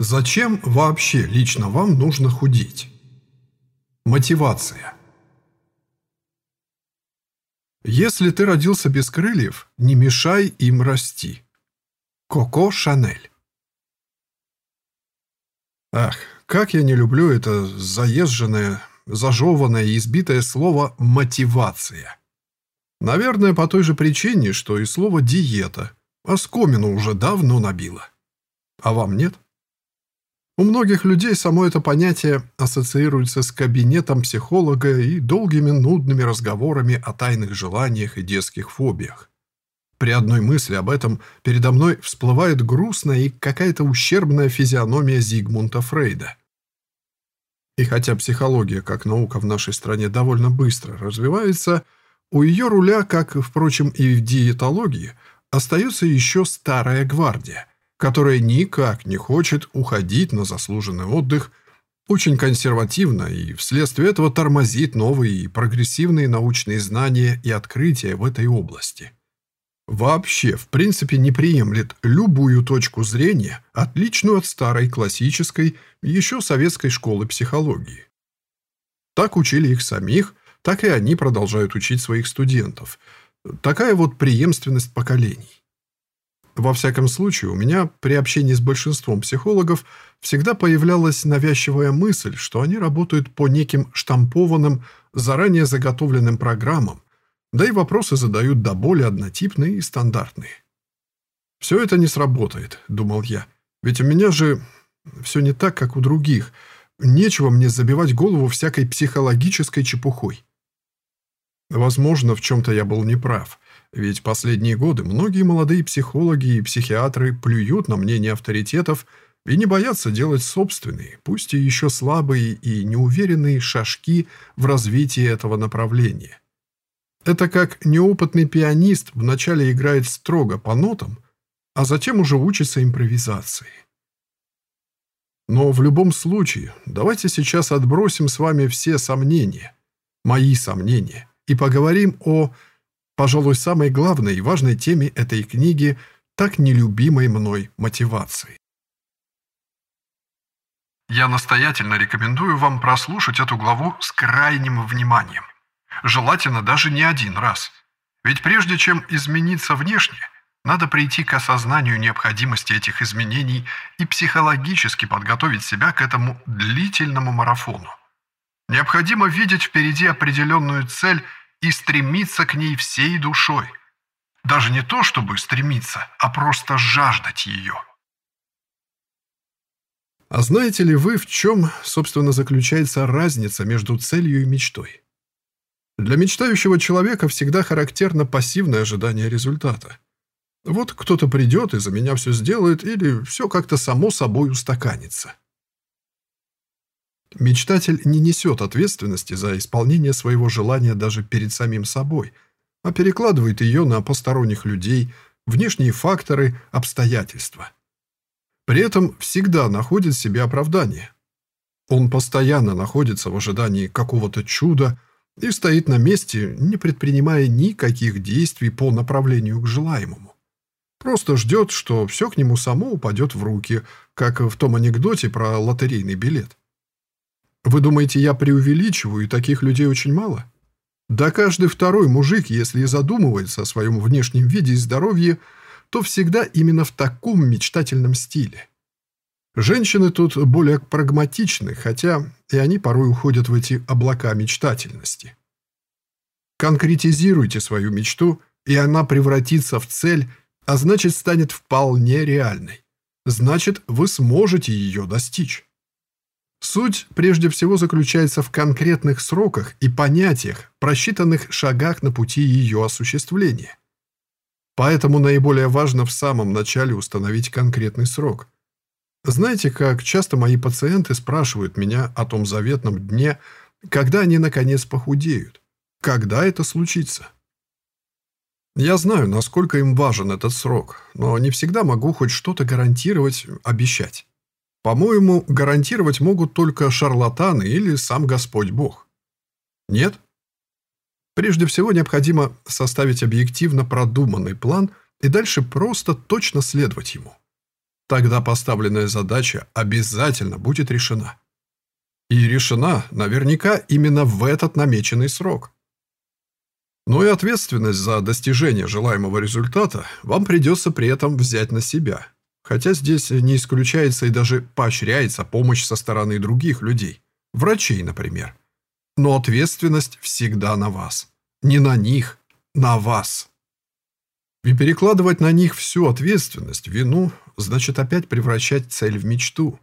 Зачем вообще лично вам нужно худеть? Мотивация. Если ты родился без крыльев, не мешай им расти. Коко Шанель. Ах, как я не люблю это заезженное, зажеванное и избитое слово «мотивация». Наверное, по той же причине, что и слово «диета», оскомину уже давно набило. А вам нет? У многих людей само это понятие ассоциируется с кабинетом психолога и долгими нудными разговорами о тайных желаниях и детских фобиях. При одной мысли об этом передо мной всплывает грустная и какая-то ущербная физиономия Зигмунда Фрейда. И хотя психология как наука в нашей стране довольно быстро развивается, у ее руля, как, впрочем, и в диетологии, остается еще старая гвардия – которая никак не хочет уходить на заслуженный отдых, очень консервативно и вследствие этого тормозит новые и прогрессивные научные знания и открытия в этой области. Вообще, в принципе, не приемлет любую точку зрения, отличную от старой классической, еще советской школы психологии. Так учили их самих, так и они продолжают учить своих студентов. Такая вот преемственность поколений. Во всяком случае, у меня при общении с большинством психологов всегда появлялась навязчивая мысль, что они работают по неким штампованным, заранее заготовленным программам, да и вопросы задают до боли однотипные и стандартные. «Все это не сработает», — думал я, «ведь у меня же все не так, как у других. Нечего мне забивать голову всякой психологической чепухой». Возможно, в чем-то я был неправ — ведь последние годы многие молодые психологи и психиатры плюют на мнение авторитетов и не боятся делать собственные, пусть и еще слабые и неуверенные шажки в развитии этого направления. Это как неопытный пианист вначале играет строго по нотам, а затем уже учится импровизации. Но в любом случае, давайте сейчас отбросим с вами все сомнения, мои сомнения, и поговорим о пожалуй, самой главной и важной теме этой книги, так нелюбимой мной мотивации. Я настоятельно рекомендую вам прослушать эту главу с крайним вниманием. Желательно даже не один раз. Ведь прежде чем измениться внешне, надо прийти к осознанию необходимости этих изменений и психологически подготовить себя к этому длительному марафону. Необходимо видеть впереди определенную цель – и стремиться к ней всей душой. Даже не то, чтобы стремиться, а просто жаждать ее. А знаете ли вы, в чем, собственно, заключается разница между целью и мечтой? Для мечтающего человека всегда характерно пассивное ожидание результата. Вот кто-то придет и за меня все сделает, или все как-то само собой устаканится. Мечтатель не несет ответственности за исполнение своего желания даже перед самим собой, а перекладывает ее на посторонних людей, внешние факторы, обстоятельства. При этом всегда находит себе оправдание. Он постоянно находится в ожидании какого-то чуда и стоит на месте, не предпринимая никаких действий по направлению к желаемому. Просто ждет, что все к нему само упадет в руки, как в том анекдоте про лотерейный билет. Вы думаете, я преувеличиваю, и таких людей очень мало? Да каждый второй мужик, если и задумывается о своем внешнем виде и здоровье, то всегда именно в таком мечтательном стиле. Женщины тут более прагматичны, хотя и они порой уходят в эти облака мечтательности. Конкретизируйте свою мечту, и она превратится в цель, а значит станет вполне реальной. Значит, вы сможете ее достичь. Суть прежде всего заключается в конкретных сроках и понятиях, просчитанных шагах на пути ее осуществления. Поэтому наиболее важно в самом начале установить конкретный срок. Знаете, как часто мои пациенты спрашивают меня о том заветном дне, когда они наконец похудеют? Когда это случится? Я знаю, насколько им важен этот срок, но не всегда могу хоть что-то гарантировать, обещать. По-моему, гарантировать могут только шарлатаны или сам Господь Бог. Нет? Прежде всего необходимо составить объективно продуманный план и дальше просто точно следовать ему. Тогда поставленная задача обязательно будет решена. И решена наверняка именно в этот намеченный срок. Но и ответственность за достижение желаемого результата вам придется при этом взять на себя. Хотя здесь не исключается и даже поощряется помощь со стороны других людей, врачей, например. Но ответственность всегда на вас. Не на них, на вас. И перекладывать на них всю ответственность, вину, значит опять превращать цель в мечту.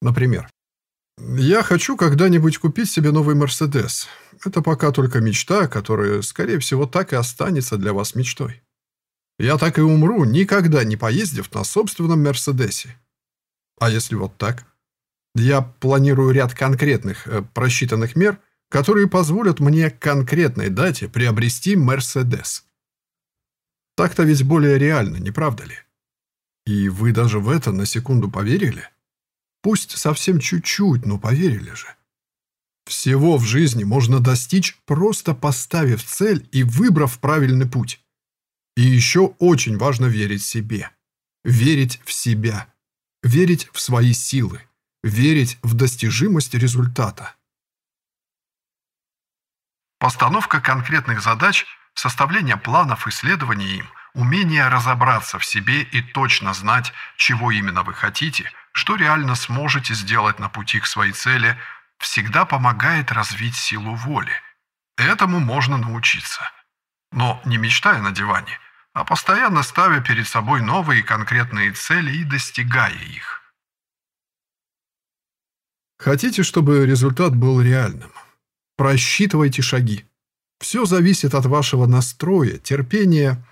Например, «Я хочу когда-нибудь купить себе новый Мерседес. Это пока только мечта, которая, скорее всего, так и останется для вас мечтой. Я так и умру, никогда не поездив на собственном Мерседесе. А если вот так? Я планирую ряд конкретных, э, просчитанных мер, которые позволят мне к конкретной дате приобрести Мерседес. Так-то ведь более реально, не правда ли? И вы даже в это на секунду поверили? Пусть совсем чуть-чуть, но поверили же. Всего в жизни можно достичь, просто поставив цель и выбрав правильный путь. И еще очень важно верить себе. Верить в себя. Верить в свои силы. Верить в достижимость результата. Постановка конкретных задач, составление планов исследования им, умение разобраться в себе и точно знать, чего именно вы хотите, что реально сможете сделать на пути к своей цели, всегда помогает развить силу воли. Этому можно научиться. Но не мечтая на диване, а постоянно ставя перед собой новые конкретные цели и достигая их. Хотите, чтобы результат был реальным? Просчитывайте шаги. Все зависит от вашего настроя, терпения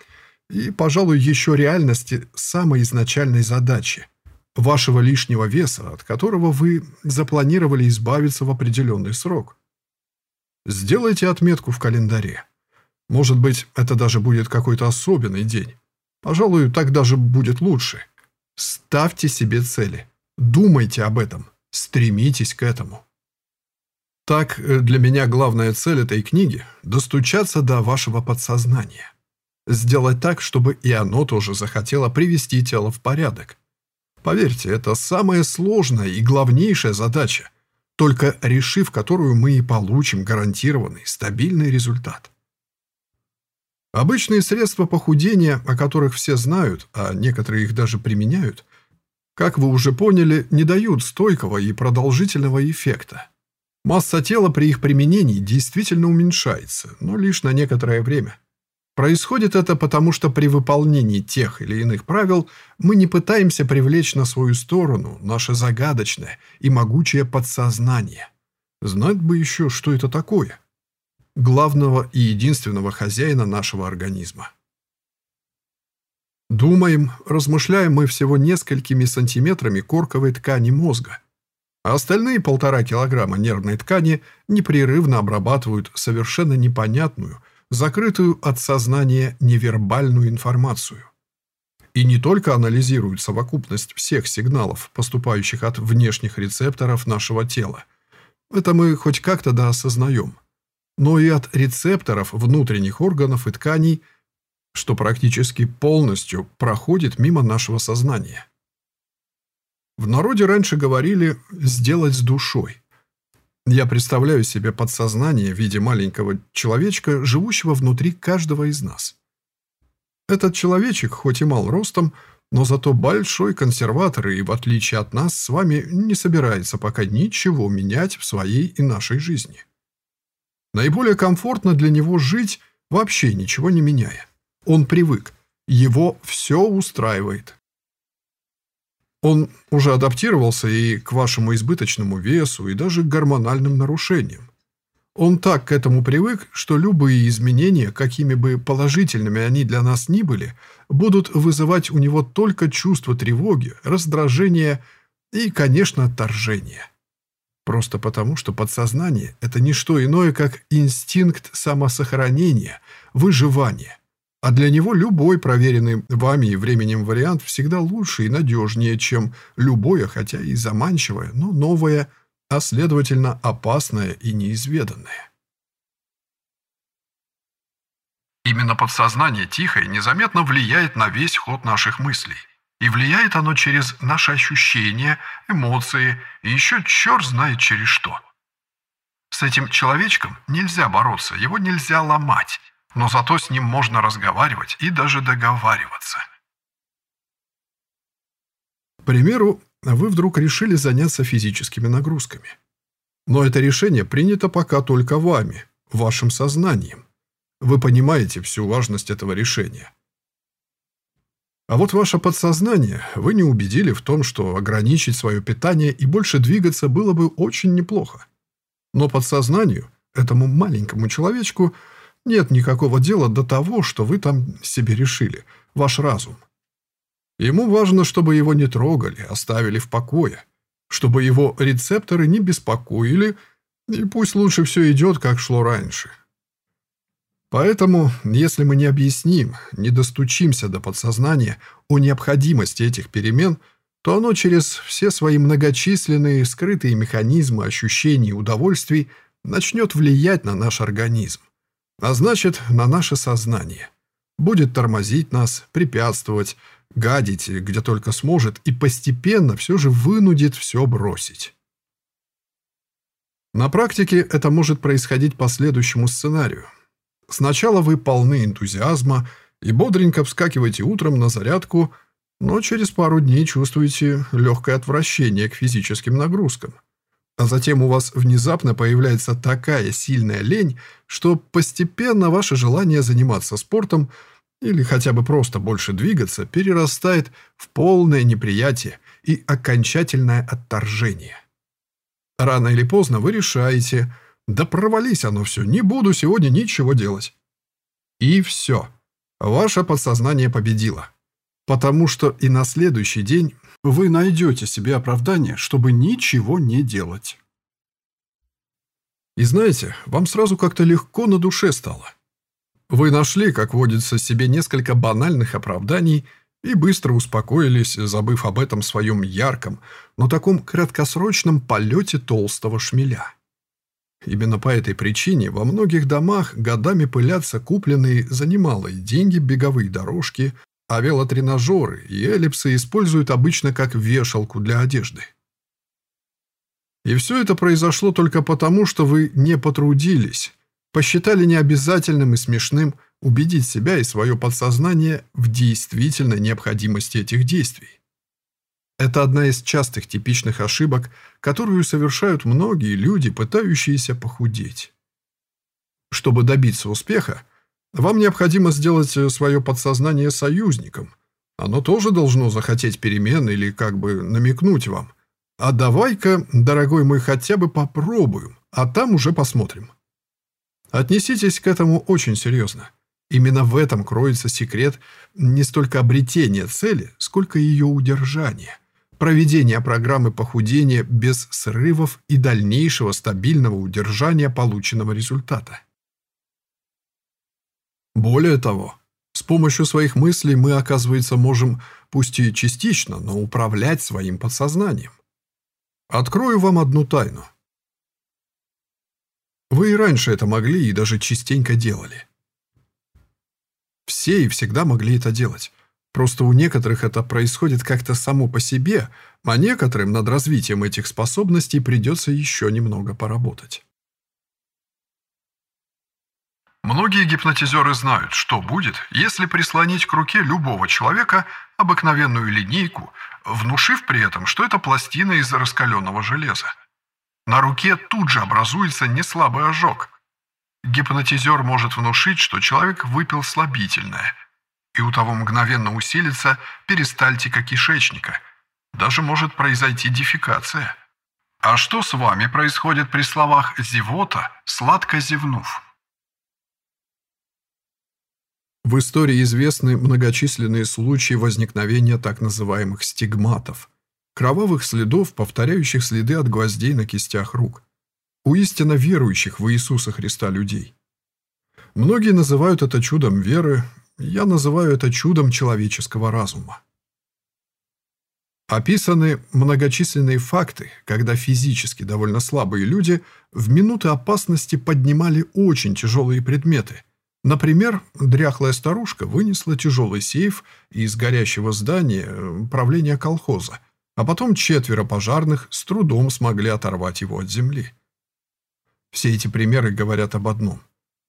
и, пожалуй, еще реальности самой изначальной задачи – вашего лишнего веса, от которого вы запланировали избавиться в определенный срок. Сделайте отметку в календаре. Может быть, это даже будет какой-то особенный день. Пожалуй, так даже будет лучше. Ставьте себе цели. Думайте об этом. Стремитесь к этому. Так, э, для меня главная цель этой книги – достучаться до вашего подсознания. Сделать так, чтобы и оно тоже захотело привести тело в порядок. Поверьте, это самая сложная и главнейшая задача, только решив которую мы и получим гарантированный, стабильный результат. Обычные средства похудения, о которых все знают, а некоторые их даже применяют, как вы уже поняли, не дают стойкого и продолжительного эффекта. Масса тела при их применении действительно уменьшается, но лишь на некоторое время. Происходит это потому, что при выполнении тех или иных правил мы не пытаемся привлечь на свою сторону наше загадочное и могучее подсознание. Знать бы еще, что это такое. Главного и единственного хозяина нашего организма. Думаем, размышляем мы всего несколькими сантиметрами корковой ткани мозга – а остальные полтора килограмма нервной ткани непрерывно обрабатывают совершенно непонятную, закрытую от сознания невербальную информацию. И не только анализируют совокупность всех сигналов, поступающих от внешних рецепторов нашего тела. Это мы хоть как-то да осознаем. Но и от рецепторов внутренних органов и тканей, что практически полностью проходит мимо нашего сознания. В народе раньше говорили «сделать с душой». Я представляю себе подсознание в виде маленького человечка, живущего внутри каждого из нас. Этот человечек, хоть и мал ростом, но зато большой консерватор и, в отличие от нас, с вами не собирается пока ничего менять в своей и нашей жизни. Наиболее комфортно для него жить, вообще ничего не меняя. Он привык. Его все устраивает. Он уже адаптировался и к вашему избыточному весу, и даже к гормональным нарушениям. Он так к этому привык, что любые изменения, какими бы положительными они для нас ни были, будут вызывать у него только чувство тревоги, раздражения и, конечно, отторжения. Просто потому, что подсознание – это не что иное, как инстинкт самосохранения, выживания – а для него любой проверенный вами и временем вариант всегда лучше и надежнее, чем любое, хотя и заманчивое, но новое, а следовательно опасное и неизведанное. Именно подсознание тихо и незаметно влияет на весь ход наших мыслей. И влияет оно через наши ощущения, эмоции и еще черт знает через что. С этим человечком нельзя бороться, его нельзя ломать, но зато с ним можно разговаривать и даже договариваться. К примеру, вы вдруг решили заняться физическими нагрузками. Но это решение принято пока только вами, вашим сознанием. Вы понимаете всю важность этого решения. А вот ваше подсознание вы не убедили в том, что ограничить свое питание и больше двигаться было бы очень неплохо. Но подсознанию, этому маленькому человечку, нет никакого дела до того, что вы там себе решили, ваш разум. Ему важно, чтобы его не трогали, оставили в покое, чтобы его рецепторы не беспокоили, и пусть лучше все идет, как шло раньше. Поэтому, если мы не объясним, не достучимся до подсознания о необходимости этих перемен, то оно через все свои многочисленные скрытые механизмы ощущений и удовольствий начнет влиять на наш организм, а значит, на наше сознание. Будет тормозить нас, препятствовать, гадить где только сможет и постепенно все же вынудит все бросить. На практике это может происходить по следующему сценарию. Сначала вы полны энтузиазма и бодренько вскакиваете утром на зарядку, но через пару дней чувствуете легкое отвращение к физическим нагрузкам. А затем у вас внезапно появляется такая сильная лень, что постепенно ваше желание заниматься спортом или хотя бы просто больше двигаться перерастает в полное неприятие и окончательное отторжение. Рано или поздно вы решаете – да провались оно все, не буду сегодня ничего делать. И все. Ваше подсознание победило. Потому что и на следующий день вы найдете себе оправдание, чтобы ничего не делать. И знаете, вам сразу как-то легко на душе стало. Вы нашли, как водится, себе несколько банальных оправданий и быстро успокоились, забыв об этом своем ярком, но таком краткосрочном полете толстого шмеля. Именно по этой причине во многих домах годами пылятся купленные за немалые деньги беговые дорожки, а велотренажеры и эллипсы используют обычно как вешалку для одежды. И все это произошло только потому, что вы не потрудились, посчитали необязательным и смешным убедить себя и свое подсознание в действительной необходимости этих действий. Это одна из частых типичных ошибок, которую совершают многие люди, пытающиеся похудеть. Чтобы добиться успеха, вам необходимо сделать свое подсознание союзником. Оно тоже должно захотеть перемен или как бы намекнуть вам. А давай-ка, дорогой мой, хотя бы попробуем, а там уже посмотрим. Отнеситесь к этому очень серьезно. Именно в этом кроется секрет не столько обретения цели, сколько ее удержания – проведения программы похудения без срывов и дальнейшего стабильного удержания полученного результата. Более того, с помощью своих мыслей мы, оказывается, можем, пусть и частично, но управлять своим подсознанием. Открою вам одну тайну. Вы и раньше это могли и даже частенько делали. Все и всегда могли это делать. Просто у некоторых это происходит как-то само по себе, а некоторым над развитием этих способностей придется еще немного поработать. Многие гипнотизеры знают, что будет, если прислонить к руке любого человека обыкновенную линейку, внушив при этом, что это пластина из раскаленного железа. На руке тут же образуется неслабый ожог. Гипнотизер может внушить, что человек выпил слабительное – и у того мгновенно усилится перистальтика кишечника. Даже может произойти дефекация. А что с вами происходит при словах «зевота», «сладко зевнув»? В истории известны многочисленные случаи возникновения так называемых стигматов, кровавых следов, повторяющих следы от гвоздей на кистях рук, у истинно верующих в Иисуса Христа людей. Многие называют это чудом веры, я называю это чудом человеческого разума. Описаны многочисленные факты, когда физически довольно слабые люди в минуты опасности поднимали очень тяжелые предметы, Например, дряхлая старушка вынесла тяжелый сейф из горящего здания э, правления колхоза, а потом четверо пожарных с трудом смогли оторвать его от земли. Все эти примеры говорят об одном.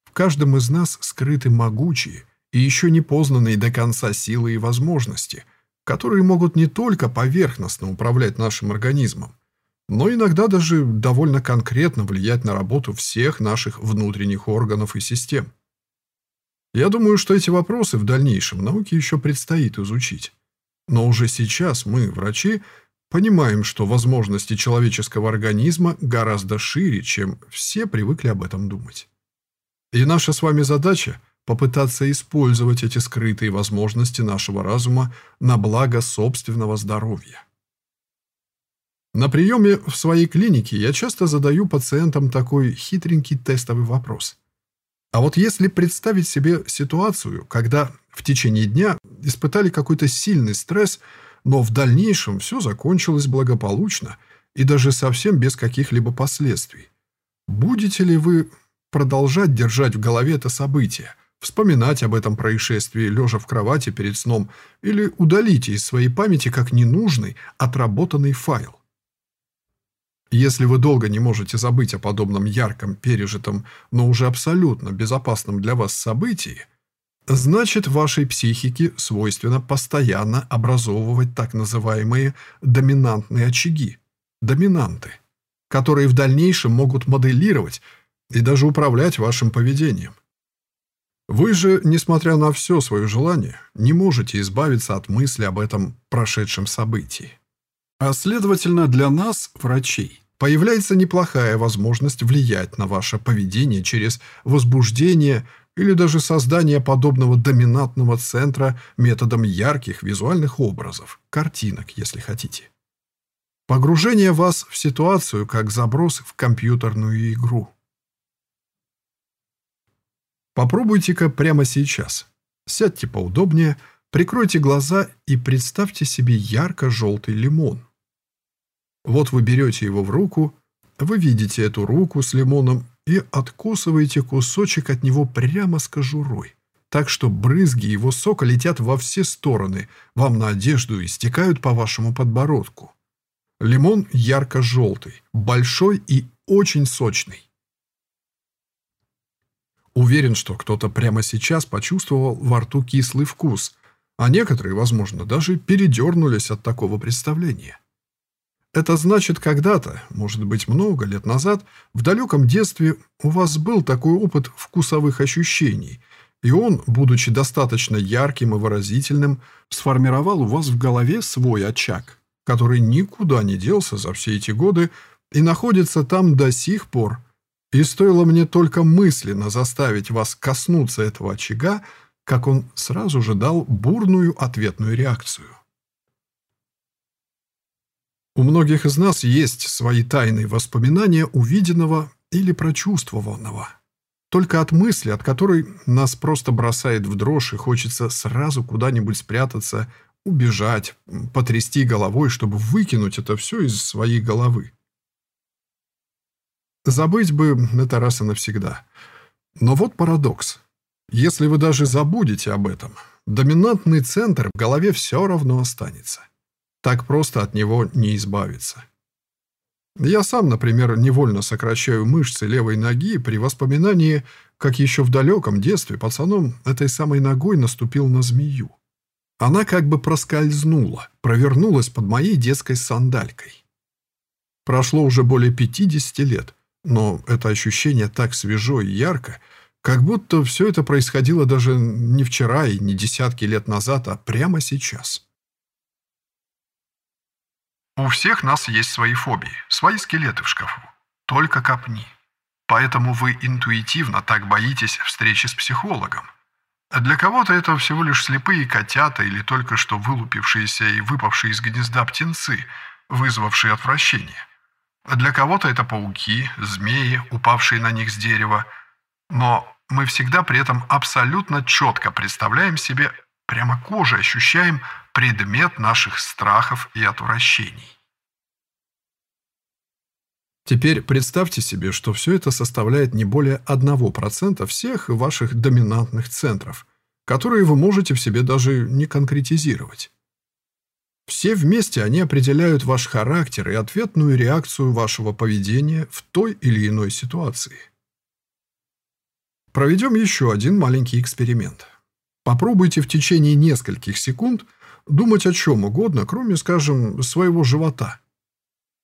В каждом из нас скрыты могучие и еще не познанные до конца силы и возможности, которые могут не только поверхностно управлять нашим организмом, но иногда даже довольно конкретно влиять на работу всех наших внутренних органов и систем. Я думаю, что эти вопросы в дальнейшем науке еще предстоит изучить. Но уже сейчас мы, врачи, понимаем, что возможности человеческого организма гораздо шире, чем все привыкли об этом думать. И наша с вами задача – попытаться использовать эти скрытые возможности нашего разума на благо собственного здоровья. На приеме в своей клинике я часто задаю пациентам такой хитренький тестовый вопрос. А вот если представить себе ситуацию, когда в течение дня испытали какой-то сильный стресс, но в дальнейшем все закончилось благополучно и даже совсем без каких-либо последствий, будете ли вы продолжать держать в голове это событие, вспоминать об этом происшествии, лежа в кровати перед сном, или удалите из своей памяти как ненужный, отработанный файл? Если вы долго не можете забыть о подобном ярком, пережитом, но уже абсолютно безопасном для вас событии, значит, вашей психике свойственно постоянно образовывать так называемые доминантные очаги, доминанты, которые в дальнейшем могут моделировать и даже управлять вашим поведением. Вы же, несмотря на все свое желание, не можете избавиться от мысли об этом прошедшем событии. А следовательно, для нас, врачей, появляется неплохая возможность влиять на ваше поведение через возбуждение или даже создание подобного доминантного центра методом ярких визуальных образов, картинок, если хотите. Погружение вас в ситуацию как заброс в компьютерную игру. Попробуйте-ка прямо сейчас. Сядьте поудобнее, прикройте глаза и представьте себе ярко-желтый лимон. Вот вы берете его в руку, вы видите эту руку с лимоном и откусываете кусочек от него прямо с кожурой, так что брызги его сока летят во все стороны, вам на одежду и стекают по вашему подбородку. Лимон ярко-желтый, большой и очень сочный. Уверен, что кто-то прямо сейчас почувствовал во рту кислый вкус, а некоторые, возможно, даже передернулись от такого представления. Это значит, когда-то, может быть, много лет назад, в далеком детстве у вас был такой опыт вкусовых ощущений, и он, будучи достаточно ярким и выразительным, сформировал у вас в голове свой очаг, который никуда не делся за все эти годы и находится там до сих пор. И стоило мне только мысленно заставить вас коснуться этого очага, как он сразу же дал бурную ответную реакцию. У многих из нас есть свои тайные воспоминания увиденного или прочувствованного. Только от мысли, от которой нас просто бросает в дрожь и хочется сразу куда-нибудь спрятаться, убежать, потрясти головой, чтобы выкинуть это все из своей головы. Забыть бы это раз и навсегда. Но вот парадокс. Если вы даже забудете об этом, доминантный центр в голове все равно останется. Так просто от него не избавиться. Я сам, например, невольно сокращаю мышцы левой ноги при воспоминании, как еще в далеком детстве пацаном этой самой ногой наступил на змею. Она как бы проскользнула, провернулась под моей детской сандалькой. Прошло уже более 50 лет, но это ощущение так свежо и ярко, как будто все это происходило даже не вчера и не десятки лет назад, а прямо сейчас. У всех нас есть свои фобии, свои скелеты в шкафу. Только копни. Поэтому вы интуитивно так боитесь встречи с психологом. Для кого-то это всего лишь слепые котята или только что вылупившиеся и выпавшие из гнезда птенцы, вызвавшие отвращение. Для кого-то это пауки, змеи, упавшие на них с дерева. Но мы всегда при этом абсолютно четко представляем себе, прямо кожей ощущаем предмет наших страхов и отвращений. Теперь представьте себе, что все это составляет не более 1% всех ваших доминантных центров, которые вы можете в себе даже не конкретизировать. Все вместе они определяют ваш характер и ответную реакцию вашего поведения в той или иной ситуации. Проведем еще один маленький эксперимент. Попробуйте в течение нескольких секунд думать о чем угодно, кроме, скажем, своего живота.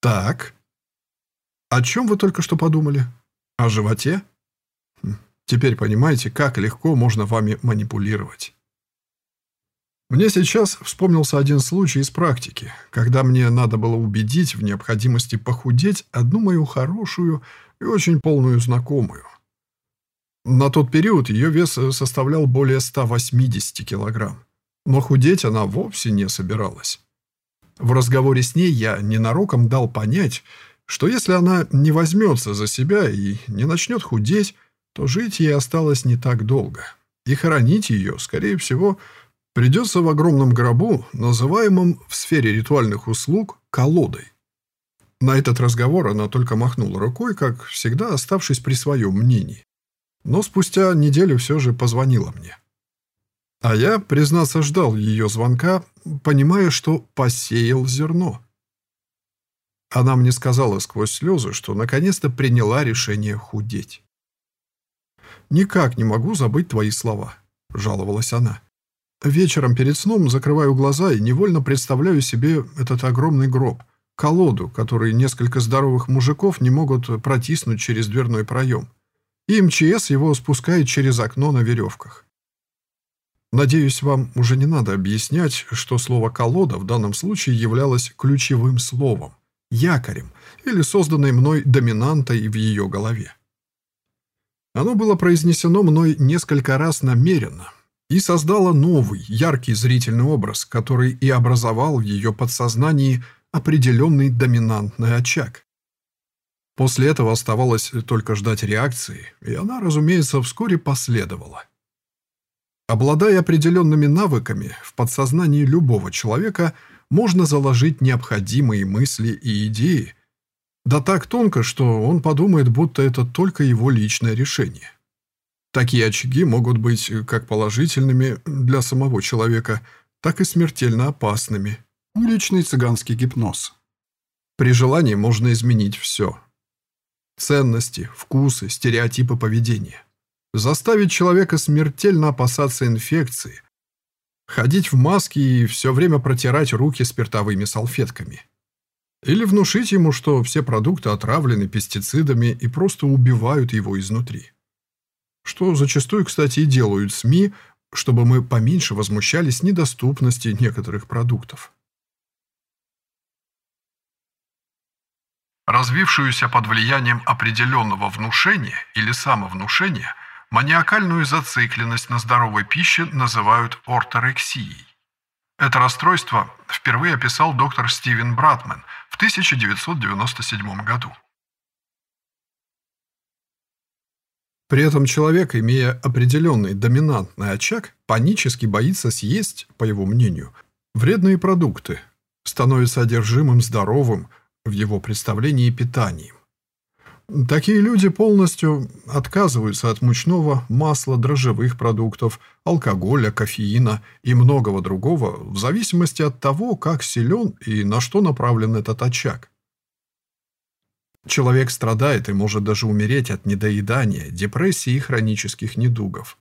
Так, о чем вы только что подумали? О животе? Хм, теперь понимаете, как легко можно вами манипулировать. Мне сейчас вспомнился один случай из практики, когда мне надо было убедить в необходимости похудеть одну мою хорошую и очень полную знакомую. На тот период ее вес составлял более 180 килограмм, но худеть она вовсе не собиралась. В разговоре с ней я ненароком дал понять, что если она не возьмется за себя и не начнет худеть, то жить ей осталось не так долго. И хоронить ее, скорее всего, придется в огромном гробу, называемом в сфере ритуальных услуг колодой. На этот разговор она только махнула рукой, как всегда оставшись при своем мнении. Но спустя неделю все же позвонила мне. А я, признаться, ждал ее звонка, понимая, что посеял зерно. Она мне сказала сквозь слезы, что наконец-то приняла решение худеть. «Никак не могу забыть твои слова», — жаловалась она. «Вечером перед сном закрываю глаза и невольно представляю себе этот огромный гроб, колоду, который несколько здоровых мужиков не могут протиснуть через дверной проем. И МЧС его спускает через окно на веревках. Надеюсь, вам уже не надо объяснять, что слово «колода» в данном случае являлось ключевым словом якорем или созданной мной доминантой в ее голове. Оно было произнесено мной несколько раз намеренно и создало новый, яркий зрительный образ, который и образовал в ее подсознании определенный доминантный очаг. После этого оставалось только ждать реакции, и она, разумеется, вскоре последовала. Обладая определенными навыками, в подсознании любого человека – можно заложить необходимые мысли и идеи, да так тонко, что он подумает, будто это только его личное решение. Такие очаги могут быть как положительными для самого человека, так и смертельно опасными. Уличный цыганский гипноз. При желании можно изменить все. Ценности, вкусы, стереотипы поведения. Заставить человека смертельно опасаться инфекции, ходить в маске и все время протирать руки спиртовыми салфетками. Или внушить ему, что все продукты отравлены пестицидами и просто убивают его изнутри. Что зачастую, кстати, и делают СМИ, чтобы мы поменьше возмущались недоступности некоторых продуктов. Развившуюся под влиянием определенного внушения или самовнушения – Маниакальную зацикленность на здоровой пище называют орторексией. Это расстройство впервые описал доктор Стивен Братман в 1997 году. При этом человек, имея определенный доминантный очаг, панически боится съесть, по его мнению, вредные продукты, становится одержимым здоровым в его представлении питанием. Такие люди полностью отказываются от мучного, масла, дрожжевых продуктов, алкоголя, кофеина и многого другого в зависимости от того, как силен и на что направлен этот очаг. Человек страдает и может даже умереть от недоедания, депрессии и хронических недугов.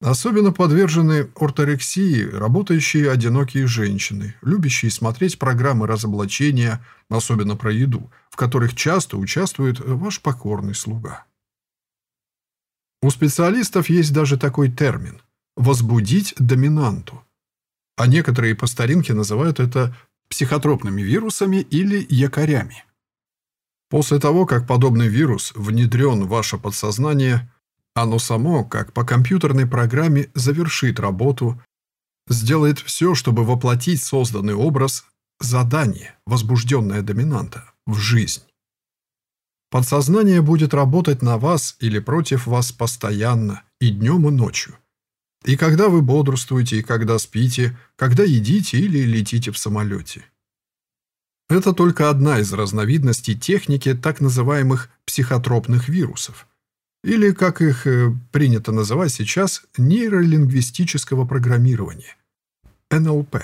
Особенно подвержены орторексии работающие одинокие женщины, любящие смотреть программы разоблачения, особенно про еду, в которых часто участвует ваш покорный слуга. У специалистов есть даже такой термин – «возбудить доминанту». А некоторые по старинке называют это психотропными вирусами или якорями. После того, как подобный вирус внедрен в ваше подсознание – оно само, как по компьютерной программе, завершит работу, сделает все, чтобы воплотить созданный образ, задание, возбужденное доминанта, в жизнь. Подсознание будет работать на вас или против вас постоянно, и днем, и ночью. И когда вы бодрствуете, и когда спите, когда едите или летите в самолете. Это только одна из разновидностей техники так называемых психотропных вирусов, или, как их э, принято называть сейчас, нейролингвистического программирования, НЛП,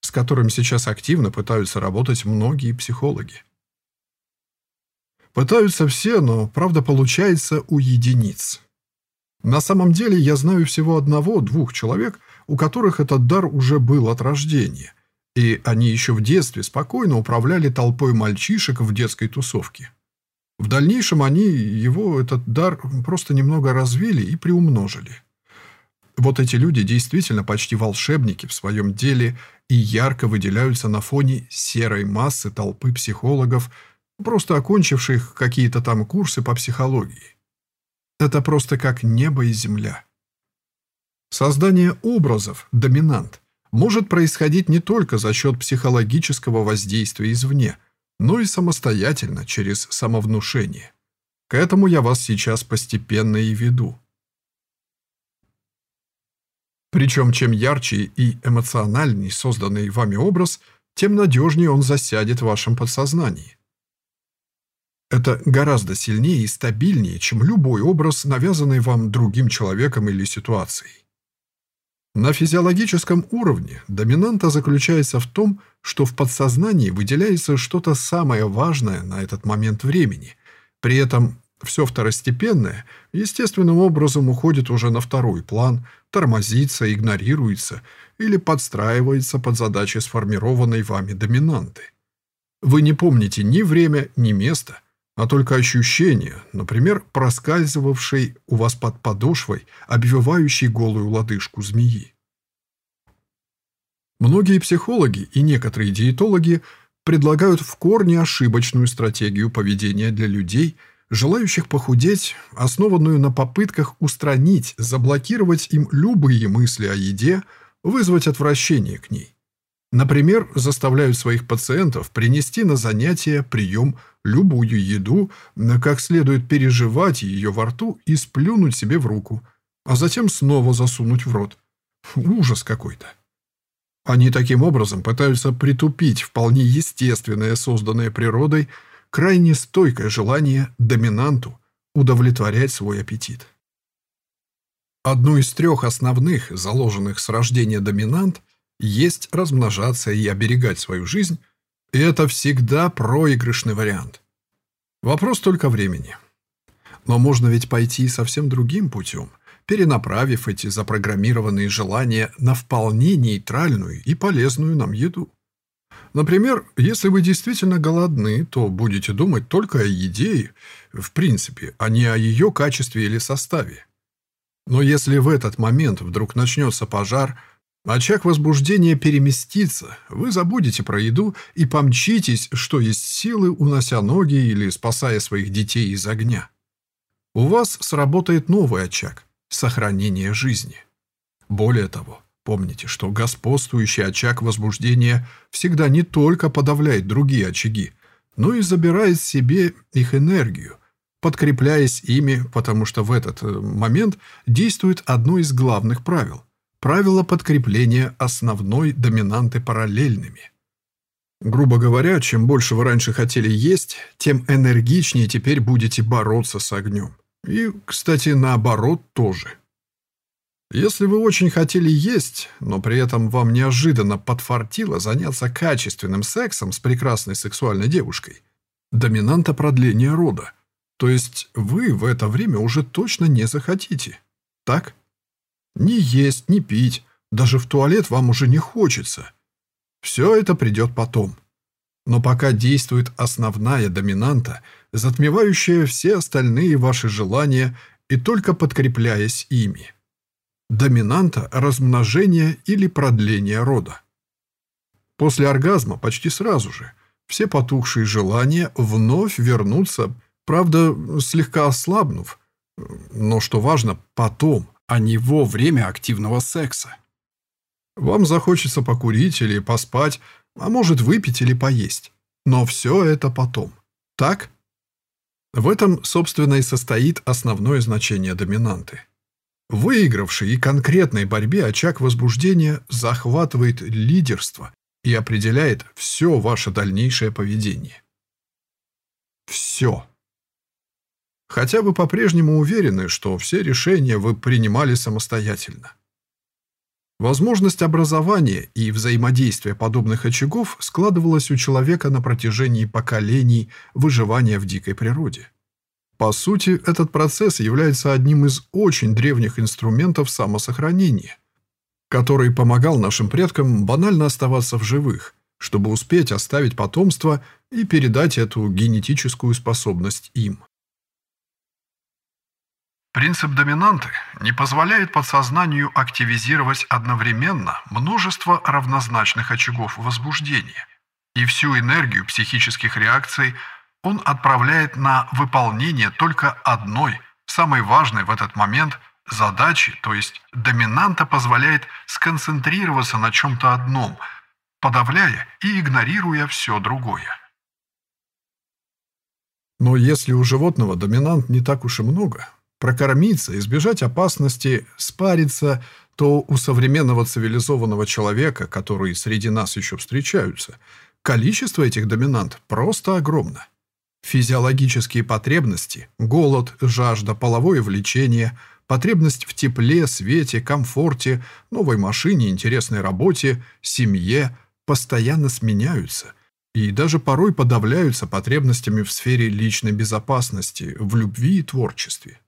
с которым сейчас активно пытаются работать многие психологи. Пытаются все, но правда получается у единиц. На самом деле я знаю всего одного-двух человек, у которых этот дар уже был от рождения, и они еще в детстве спокойно управляли толпой мальчишек в детской тусовке. В дальнейшем они его, этот дар, просто немного развили и приумножили. Вот эти люди действительно почти волшебники в своем деле и ярко выделяются на фоне серой массы толпы психологов, просто окончивших какие-то там курсы по психологии. Это просто как небо и земля. Создание образов, доминант, может происходить не только за счет психологического воздействия извне, но и самостоятельно, через самовнушение. К этому я вас сейчас постепенно и веду. Причем чем ярче и эмоциональней созданный вами образ, тем надежнее он засядет в вашем подсознании. Это гораздо сильнее и стабильнее, чем любой образ, навязанный вам другим человеком или ситуацией. На физиологическом уровне доминанта заключается в том, что в подсознании выделяется что-то самое важное на этот момент времени. При этом все второстепенное естественным образом уходит уже на второй план, тормозится, игнорируется или подстраивается под задачи сформированной вами доминанты. Вы не помните ни время, ни место, а только ощущение, например, проскальзывавшей у вас под подошвой, обвивающей голую лодыжку змеи. Многие психологи и некоторые диетологи предлагают в корне ошибочную стратегию поведения для людей, желающих похудеть, основанную на попытках устранить, заблокировать им любые мысли о еде, вызвать отвращение к ней. Например, заставляют своих пациентов принести на занятия прием любую еду, как следует переживать ее во рту и сплюнуть себе в руку, а затем снова засунуть в рот. Ужас какой-то. Они таким образом пытаются притупить вполне естественное, созданное природой, крайне стойкое желание доминанту удовлетворять свой аппетит. Одну из трех основных, заложенных с рождения доминант – есть размножаться и оберегать свою жизнь, и это всегда проигрышный вариант. Вопрос только времени. Но можно ведь пойти совсем другим путем, перенаправив эти запрограммированные желания на вполне нейтральную и полезную нам еду. Например, если вы действительно голодны, то будете думать только о еде, в принципе, а не о ее качестве или составе. Но если в этот момент вдруг начнется пожар – Очаг возбуждения переместится, вы забудете про еду и помчитесь, что есть силы, унося ноги или спасая своих детей из огня. У вас сработает новый очаг – сохранение жизни. Более того, помните, что господствующий очаг возбуждения всегда не только подавляет другие очаги, но и забирает себе их энергию, подкрепляясь ими, потому что в этот э, момент действует одно из главных правил – правило подкрепления основной доминанты параллельными. Грубо говоря, чем больше вы раньше хотели есть, тем энергичнее теперь будете бороться с огнем. И, кстати, наоборот тоже. Если вы очень хотели есть, но при этом вам неожиданно подфартило заняться качественным сексом с прекрасной сексуальной девушкой, доминанта продления рода, то есть вы в это время уже точно не захотите. Так? Ни есть, ни пить, даже в туалет вам уже не хочется. Все это придет потом. Но пока действует основная доминанта, затмевающая все остальные ваши желания и только подкрепляясь ими. Доминанта размножения или продления рода. После оргазма почти сразу же все потухшие желания вновь вернутся, правда, слегка ослабнув, но, что важно, потом, а не во время активного секса. Вам захочется покурить или поспать, а может выпить или поесть. Но все это потом. Так? В этом, собственно, и состоит основное значение доминанты. Выигравший и конкретной борьбе очаг возбуждения захватывает лидерство и определяет все ваше дальнейшее поведение. Все. Хотя вы по-прежнему уверены, что все решения вы принимали самостоятельно. Возможность образования и взаимодействия подобных очагов складывалась у человека на протяжении поколений выживания в дикой природе. По сути, этот процесс является одним из очень древних инструментов самосохранения, который помогал нашим предкам банально оставаться в живых, чтобы успеть оставить потомство и передать эту генетическую способность им. Принцип доминанты не позволяет подсознанию активизировать одновременно множество равнозначных очагов возбуждения, и всю энергию психических реакций он отправляет на выполнение только одной, самой важной в этот момент задачи, то есть доминанта позволяет сконцентрироваться на чем-то одном, подавляя и игнорируя все другое. Но если у животного доминант не так уж и много, прокормиться, избежать опасности, спариться, то у современного цивилизованного человека, которые среди нас еще встречаются, количество этих доминант просто огромно. Физиологические потребности – голод, жажда, половое влечение, потребность в тепле, свете, комфорте, новой машине, интересной работе, семье – постоянно сменяются и даже порой подавляются потребностями в сфере личной безопасности, в любви и творчестве.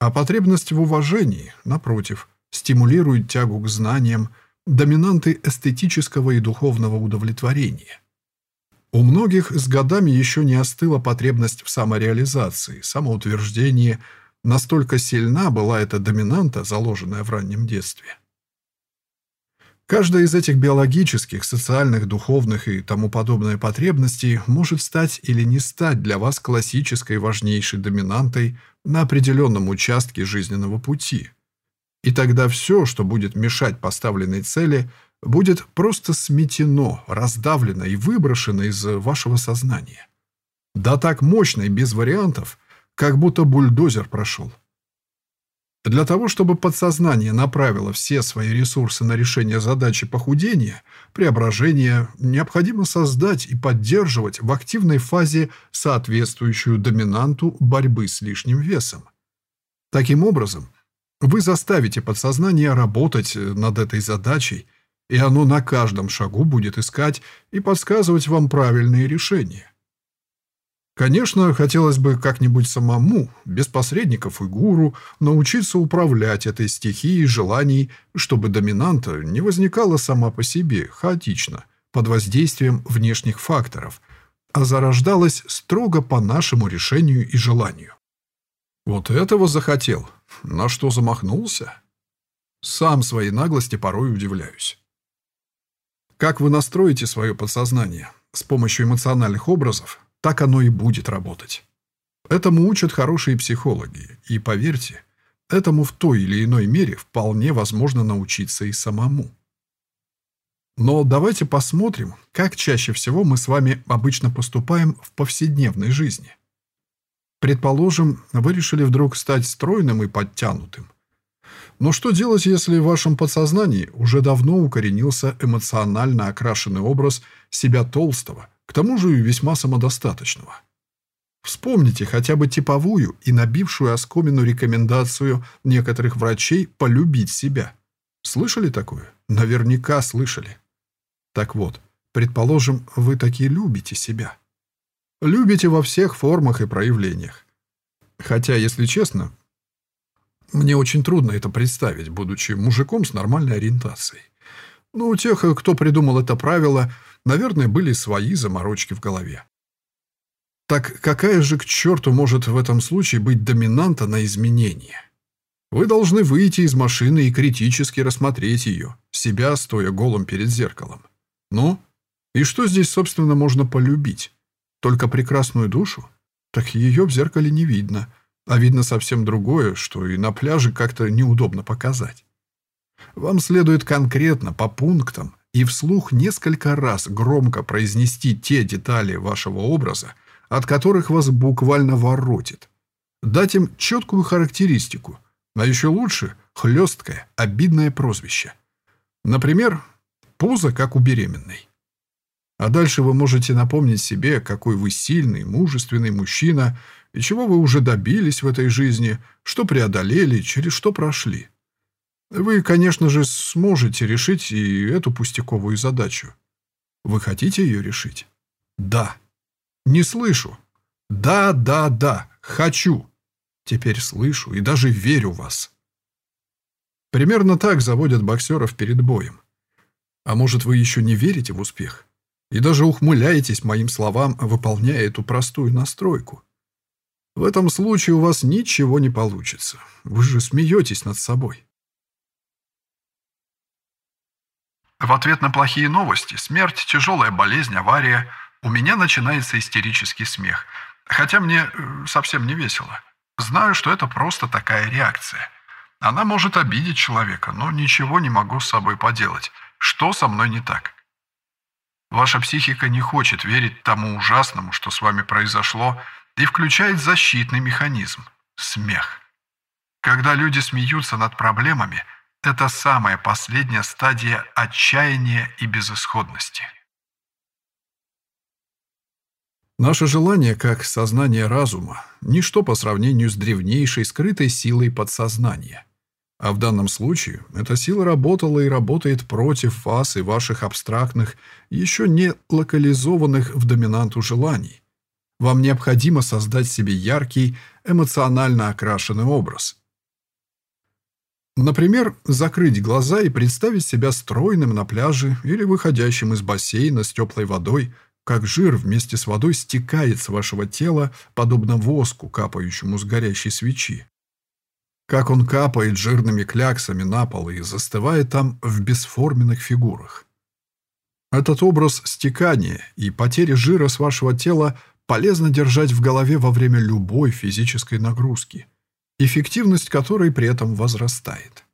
А потребность в уважении, напротив, стимулирует тягу к знаниям, доминанты эстетического и духовного удовлетворения. У многих с годами еще не остыла потребность в самореализации, самоутверждении, настолько сильна была эта доминанта, заложенная в раннем детстве. Каждая из этих биологических, социальных, духовных и тому подобное потребностей может стать или не стать для вас классической важнейшей доминантой на определенном участке жизненного пути. И тогда все, что будет мешать поставленной цели, будет просто сметено, раздавлено и выброшено из вашего сознания. Да так мощно и без вариантов, как будто бульдозер прошел. Для того, чтобы подсознание направило все свои ресурсы на решение задачи похудения, преображения, необходимо создать и поддерживать в активной фазе соответствующую доминанту борьбы с лишним весом. Таким образом, вы заставите подсознание работать над этой задачей, и оно на каждом шагу будет искать и подсказывать вам правильные решения. Конечно, хотелось бы как-нибудь самому, без посредников и гуру, научиться управлять этой стихией желаний, чтобы доминанта не возникала сама по себе, хаотично, под воздействием внешних факторов, а зарождалась строго по нашему решению и желанию. Вот этого захотел, на что замахнулся? Сам своей наглости порой удивляюсь. Как вы настроите свое подсознание? С помощью эмоциональных образов так оно и будет работать. Этому учат хорошие психологи, и поверьте, этому в той или иной мере вполне возможно научиться и самому. Но давайте посмотрим, как чаще всего мы с вами обычно поступаем в повседневной жизни. Предположим, вы решили вдруг стать стройным и подтянутым. Но что делать, если в вашем подсознании уже давно укоренился эмоционально окрашенный образ себя толстого, к тому же весьма самодостаточного. Вспомните хотя бы типовую и набившую оскомину рекомендацию некоторых врачей полюбить себя. Слышали такое? Наверняка слышали. Так вот, предположим, вы таки любите себя. Любите во всех формах и проявлениях. Хотя, если честно, мне очень трудно это представить, будучи мужиком с нормальной ориентацией. Но у тех, кто придумал это правило, Наверное, были свои заморочки в голове. Так какая же к черту может в этом случае быть доминанта на изменение? Вы должны выйти из машины и критически рассмотреть ее, себя, стоя голым перед зеркалом. Ну, и что здесь, собственно, можно полюбить? Только прекрасную душу? Так ее в зеркале не видно, а видно совсем другое, что и на пляже как-то неудобно показать. Вам следует конкретно, по пунктам, и вслух несколько раз громко произнести те детали вашего образа, от которых вас буквально воротит. Дать им четкую характеристику, а еще лучше – хлесткое, обидное прозвище. Например, Поза, как у беременной. А дальше вы можете напомнить себе, какой вы сильный, мужественный мужчина, и чего вы уже добились в этой жизни, что преодолели, через что прошли. Вы, конечно же, сможете решить и эту пустяковую задачу. Вы хотите ее решить? Да. Не слышу. Да, да, да. Хочу. Теперь слышу и даже верю в вас. Примерно так заводят боксеров перед боем. А может, вы еще не верите в успех? И даже ухмыляетесь моим словам, выполняя эту простую настройку. В этом случае у вас ничего не получится. Вы же смеетесь над собой. В ответ на плохие новости, смерть, тяжелая болезнь, авария, у меня начинается истерический смех. Хотя мне э, совсем не весело. Знаю, что это просто такая реакция. Она может обидеть человека, но ничего не могу с собой поделать. Что со мной не так? Ваша психика не хочет верить тому ужасному, что с вами произошло, и включает защитный механизм – смех. Когда люди смеются над проблемами, это самая последняя стадия отчаяния и безысходности. Наше желание, как сознание разума, ничто по сравнению с древнейшей скрытой силой подсознания. А в данном случае эта сила работала и работает против вас и ваших абстрактных, еще не локализованных в доминанту желаний. Вам необходимо создать себе яркий, эмоционально окрашенный образ. Например, закрыть глаза и представить себя стройным на пляже или выходящим из бассейна с теплой водой – как жир вместе с водой стекает с вашего тела, подобно воску, капающему с горящей свечи. Как он капает жирными кляксами на пол и застывает там в бесформенных фигурах. Этот образ стекания и потери жира с вашего тела полезно держать в голове во время любой физической нагрузки, эффективность которой при этом возрастает.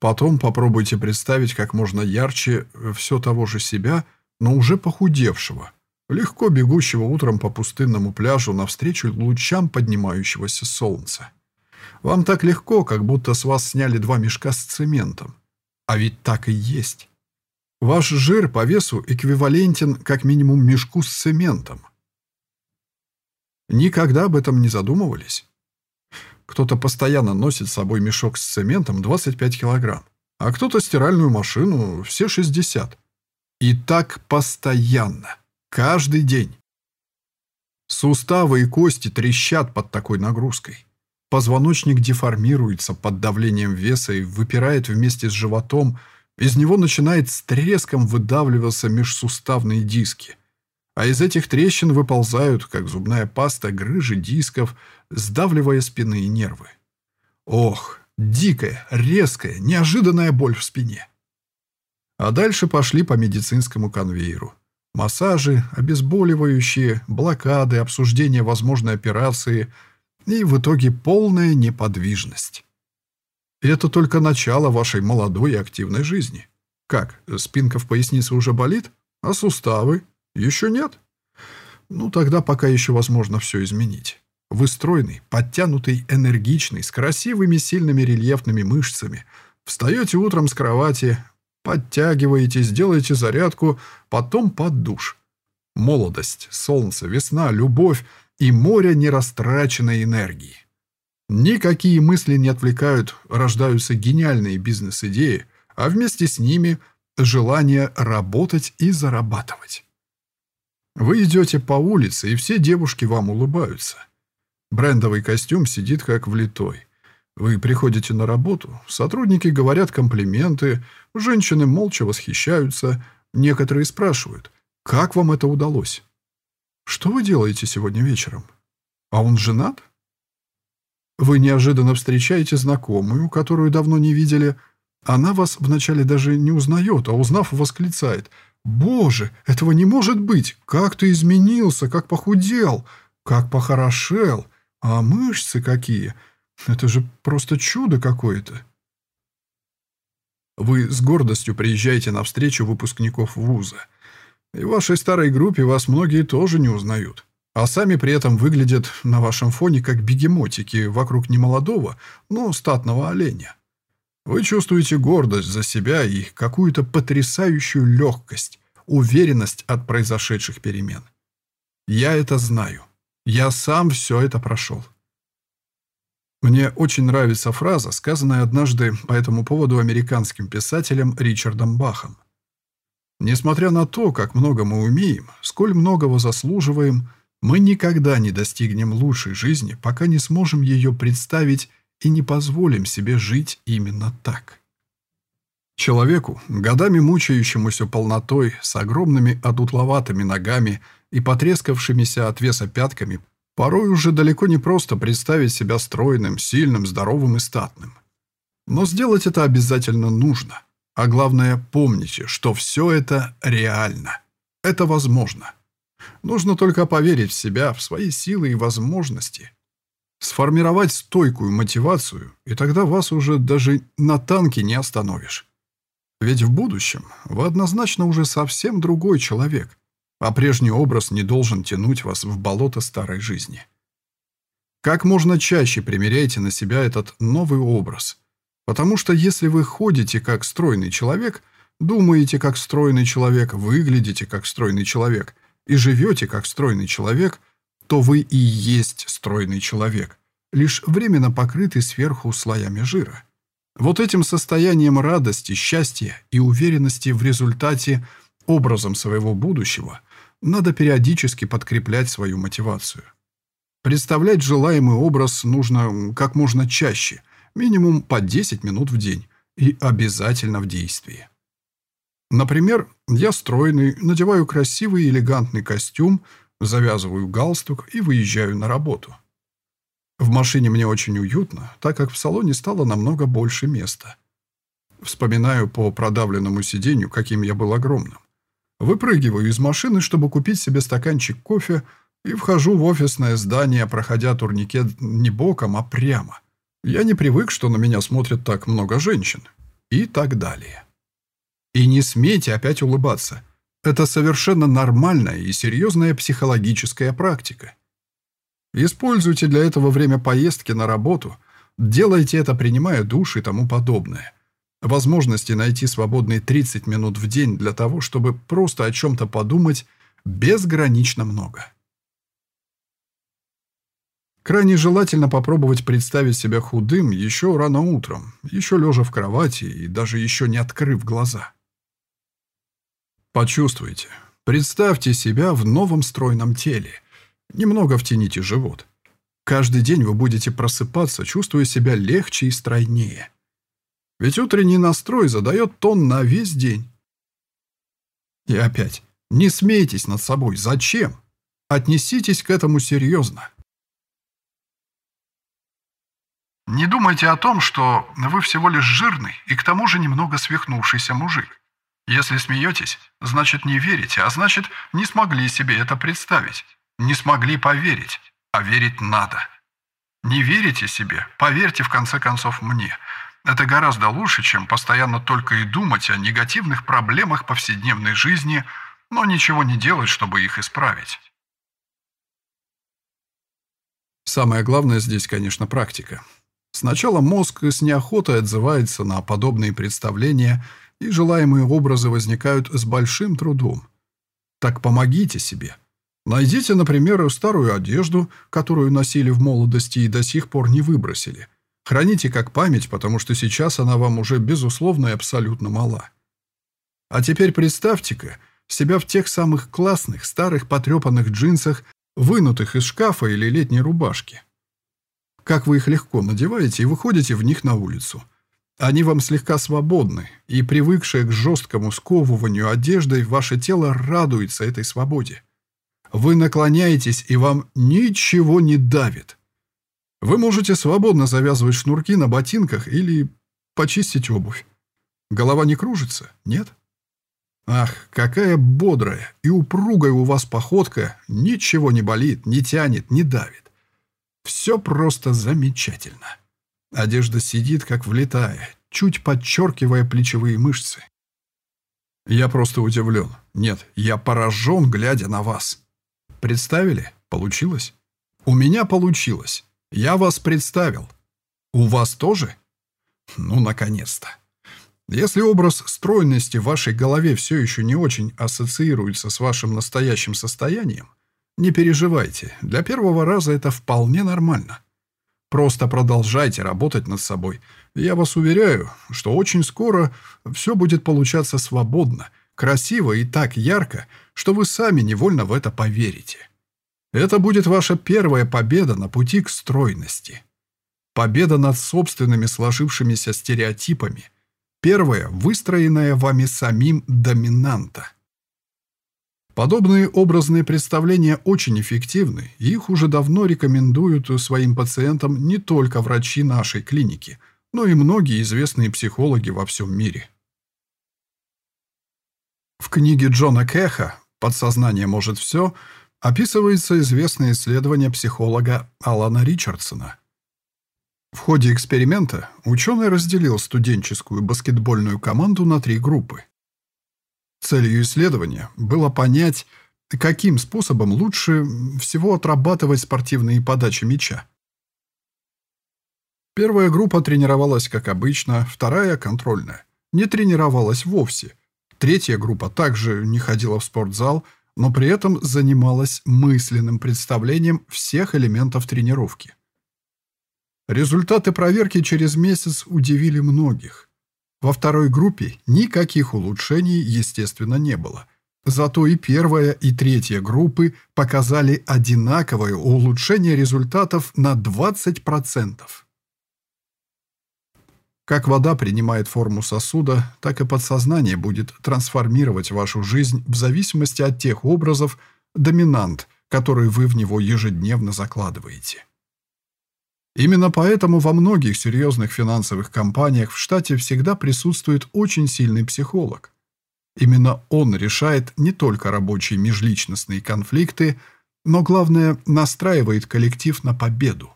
Потом попробуйте представить как можно ярче все того же себя – но уже похудевшего, легко бегущего утром по пустынному пляжу навстречу лучам поднимающегося солнца. Вам так легко, как будто с вас сняли два мешка с цементом. А ведь так и есть. Ваш жир по весу эквивалентен как минимум мешку с цементом. Никогда об этом не задумывались? Кто-то постоянно носит с собой мешок с цементом 25 килограмм, а кто-то стиральную машину все 60. И так постоянно. Каждый день. Суставы и кости трещат под такой нагрузкой. Позвоночник деформируется под давлением веса и выпирает вместе с животом. Из него начинает с треском выдавливаться межсуставные диски. А из этих трещин выползают, как зубная паста, грыжи дисков, сдавливая спинные нервы. Ох, дикая, резкая, неожиданная боль в спине. А дальше пошли по медицинскому конвейеру. Массажи, обезболивающие, блокады, обсуждение возможной операции и в итоге полная неподвижность. И это только начало вашей молодой и активной жизни. Как, спинка в пояснице уже болит, а суставы? Еще нет? Ну, тогда пока еще возможно все изменить. Вы стройный, подтянутый, энергичный, с красивыми сильными рельефными мышцами. Встаете утром с кровати, Подтягиваетесь, делаете зарядку, потом под душ. Молодость, солнце, весна, любовь и море нерастраченной энергии. Никакие мысли не отвлекают, рождаются гениальные бизнес-идеи, а вместе с ними желание работать и зарабатывать. Вы идете по улице, и все девушки вам улыбаются. Брендовый костюм сидит как влитой. Вы приходите на работу, сотрудники говорят комплименты, женщины молча восхищаются, некоторые спрашивают, как вам это удалось? Что вы делаете сегодня вечером? А он женат? Вы неожиданно встречаете знакомую, которую давно не видели. Она вас вначале даже не узнает, а узнав, восклицает. «Боже, этого не может быть! Как ты изменился, как похудел, как похорошел! А мышцы какие! Это же просто чудо какое-то. Вы с гордостью приезжаете на встречу выпускников вуза. И в вашей старой группе вас многие тоже не узнают. А сами при этом выглядят на вашем фоне как бегемотики вокруг немолодого, но статного оленя. Вы чувствуете гордость за себя и какую-то потрясающую легкость, уверенность от произошедших перемен. Я это знаю. Я сам все это прошел. Мне очень нравится фраза, сказанная однажды по этому поводу американским писателем Ричардом Бахом. Несмотря на то, как много мы умеем, сколь многого заслуживаем, мы никогда не достигнем лучшей жизни, пока не сможем ее представить и не позволим себе жить именно так. Человеку, годами мучающемуся полнотой, с огромными одутловатыми ногами и потрескавшимися от веса пятками, порой уже далеко не просто представить себя стройным, сильным, здоровым и статным. Но сделать это обязательно нужно. А главное, помните, что все это реально. Это возможно. Нужно только поверить в себя, в свои силы и возможности. Сформировать стойкую мотивацию, и тогда вас уже даже на танке не остановишь. Ведь в будущем вы однозначно уже совсем другой человек, а прежний образ не должен тянуть вас в болото старой жизни. Как можно чаще примеряйте на себя этот новый образ – Потому что если вы ходите как стройный человек, думаете как стройный человек, выглядите как стройный человек и живете как стройный человек, то вы и есть стройный человек, лишь временно покрытый сверху слоями жира. Вот этим состоянием радости, счастья и уверенности в результате образом своего будущего надо периодически подкреплять свою мотивацию. Представлять желаемый образ нужно как можно чаще – минимум по 10 минут в день и обязательно в действии. Например, я стройный, надеваю красивый и элегантный костюм, завязываю галстук и выезжаю на работу. В машине мне очень уютно, так как в салоне стало намного больше места. Вспоминаю по продавленному сиденью, каким я был огромным. Выпрыгиваю из машины, чтобы купить себе стаканчик кофе, и вхожу в офисное здание, проходя турникет не боком, а прямо. Я не привык, что на меня смотрят так много женщин. И так далее. И не смейте опять улыбаться. Это совершенно нормальная и серьезная психологическая практика. Используйте для этого время поездки на работу, делайте это, принимая душ и тому подобное. Возможности найти свободные 30 минут в день для того, чтобы просто о чем-то подумать, безгранично много. Крайне желательно попробовать представить себя худым еще рано утром, еще лежа в кровати и даже еще не открыв глаза. Почувствуйте, представьте себя в новом стройном теле. Немного втяните живот. Каждый день вы будете просыпаться, чувствуя себя легче и стройнее. Ведь утренний настрой задает тон на весь день. И опять, не смейтесь над собой. Зачем? Отнеситесь к этому серьезно. Не думайте о том, что вы всего лишь жирный и к тому же немного свихнувшийся мужик. Если смеетесь, значит не верите, а значит не смогли себе это представить. Не смогли поверить, а верить надо. Не верите себе, поверьте в конце концов мне. Это гораздо лучше, чем постоянно только и думать о негативных проблемах повседневной жизни, но ничего не делать, чтобы их исправить. Самое главное здесь, конечно, практика. Сначала мозг с неохотой отзывается на подобные представления, и желаемые образы возникают с большим трудом. Так помогите себе. Найдите, например, старую одежду, которую носили в молодости и до сих пор не выбросили. Храните как память, потому что сейчас она вам уже безусловно и абсолютно мала. А теперь представьте-ка себя в тех самых классных, старых потрепанных джинсах, вынутых из шкафа или летней рубашки. Как вы их легко надеваете и выходите в них на улицу. Они вам слегка свободны, и привыкшее к жесткому сковыванию одеждой, ваше тело радуется этой свободе. Вы наклоняетесь, и вам ничего не давит. Вы можете свободно завязывать шнурки на ботинках или почистить обувь. Голова не кружится, нет? Ах, какая бодрая и упругая у вас походка, ничего не болит, не тянет, не давит. Все просто замечательно. Одежда сидит, как влетая, чуть подчеркивая плечевые мышцы. Я просто удивлен. Нет, я поражен, глядя на вас. Представили? Получилось? У меня получилось. Я вас представил. У вас тоже? Ну, наконец-то. Если образ стройности в вашей голове все еще не очень ассоциируется с вашим настоящим состоянием, не переживайте, для первого раза это вполне нормально. Просто продолжайте работать над собой. Я вас уверяю, что очень скоро все будет получаться свободно, красиво и так ярко, что вы сами невольно в это поверите. Это будет ваша первая победа на пути к стройности. Победа над собственными сложившимися стереотипами. Первая, выстроенная вами самим доминанта. Подобные образные представления очень эффективны, и их уже давно рекомендуют своим пациентам не только врачи нашей клиники, но и многие известные психологи во всем мире. В книге Джона Кэха «Подсознание может все» описывается известное исследование психолога Алана Ричардсона. В ходе эксперимента ученый разделил студенческую баскетбольную команду на три группы. Целью исследования было понять, каким способом лучше всего отрабатывать спортивные подачи мяча. Первая группа тренировалась как обычно, вторая – контрольная. Не тренировалась вовсе. Третья группа также не ходила в спортзал, но при этом занималась мысленным представлением всех элементов тренировки. Результаты проверки через месяц удивили многих. Во второй группе никаких улучшений, естественно, не было. Зато и первая, и третья группы показали одинаковое улучшение результатов на 20%. Как вода принимает форму сосуда, так и подсознание будет трансформировать вашу жизнь в зависимости от тех образов, доминант, которые вы в него ежедневно закладываете. Именно поэтому во многих серьезных финансовых компаниях в штате всегда присутствует очень сильный психолог. Именно он решает не только рабочие межличностные конфликты, но главное, настраивает коллектив на победу.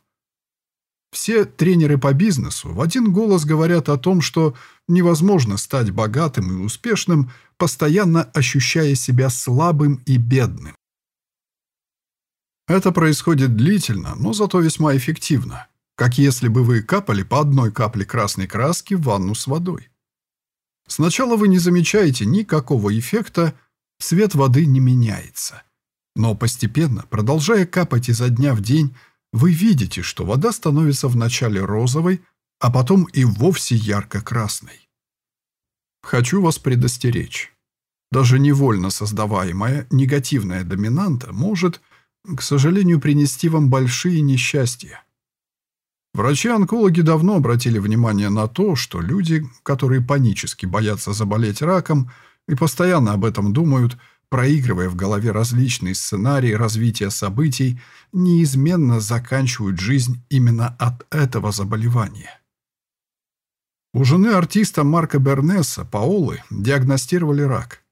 Все тренеры по бизнесу в один голос говорят о том, что невозможно стать богатым и успешным, постоянно ощущая себя слабым и бедным. Это происходит длительно, но зато весьма эффективно, как если бы вы капали по одной капле красной краски в ванну с водой. Сначала вы не замечаете никакого эффекта, цвет воды не меняется. Но постепенно, продолжая капать изо дня в день, вы видите, что вода становится вначале розовой, а потом и вовсе ярко-красной. Хочу вас предостеречь. Даже невольно создаваемая негативная доминанта может к сожалению, принести вам большие несчастья. Врачи-онкологи давно обратили внимание на то, что люди, которые панически боятся заболеть раком и постоянно об этом думают, проигрывая в голове различные сценарии развития событий, неизменно заканчивают жизнь именно от этого заболевания. У жены артиста Марка Бернеса, Паолы, диагностировали рак.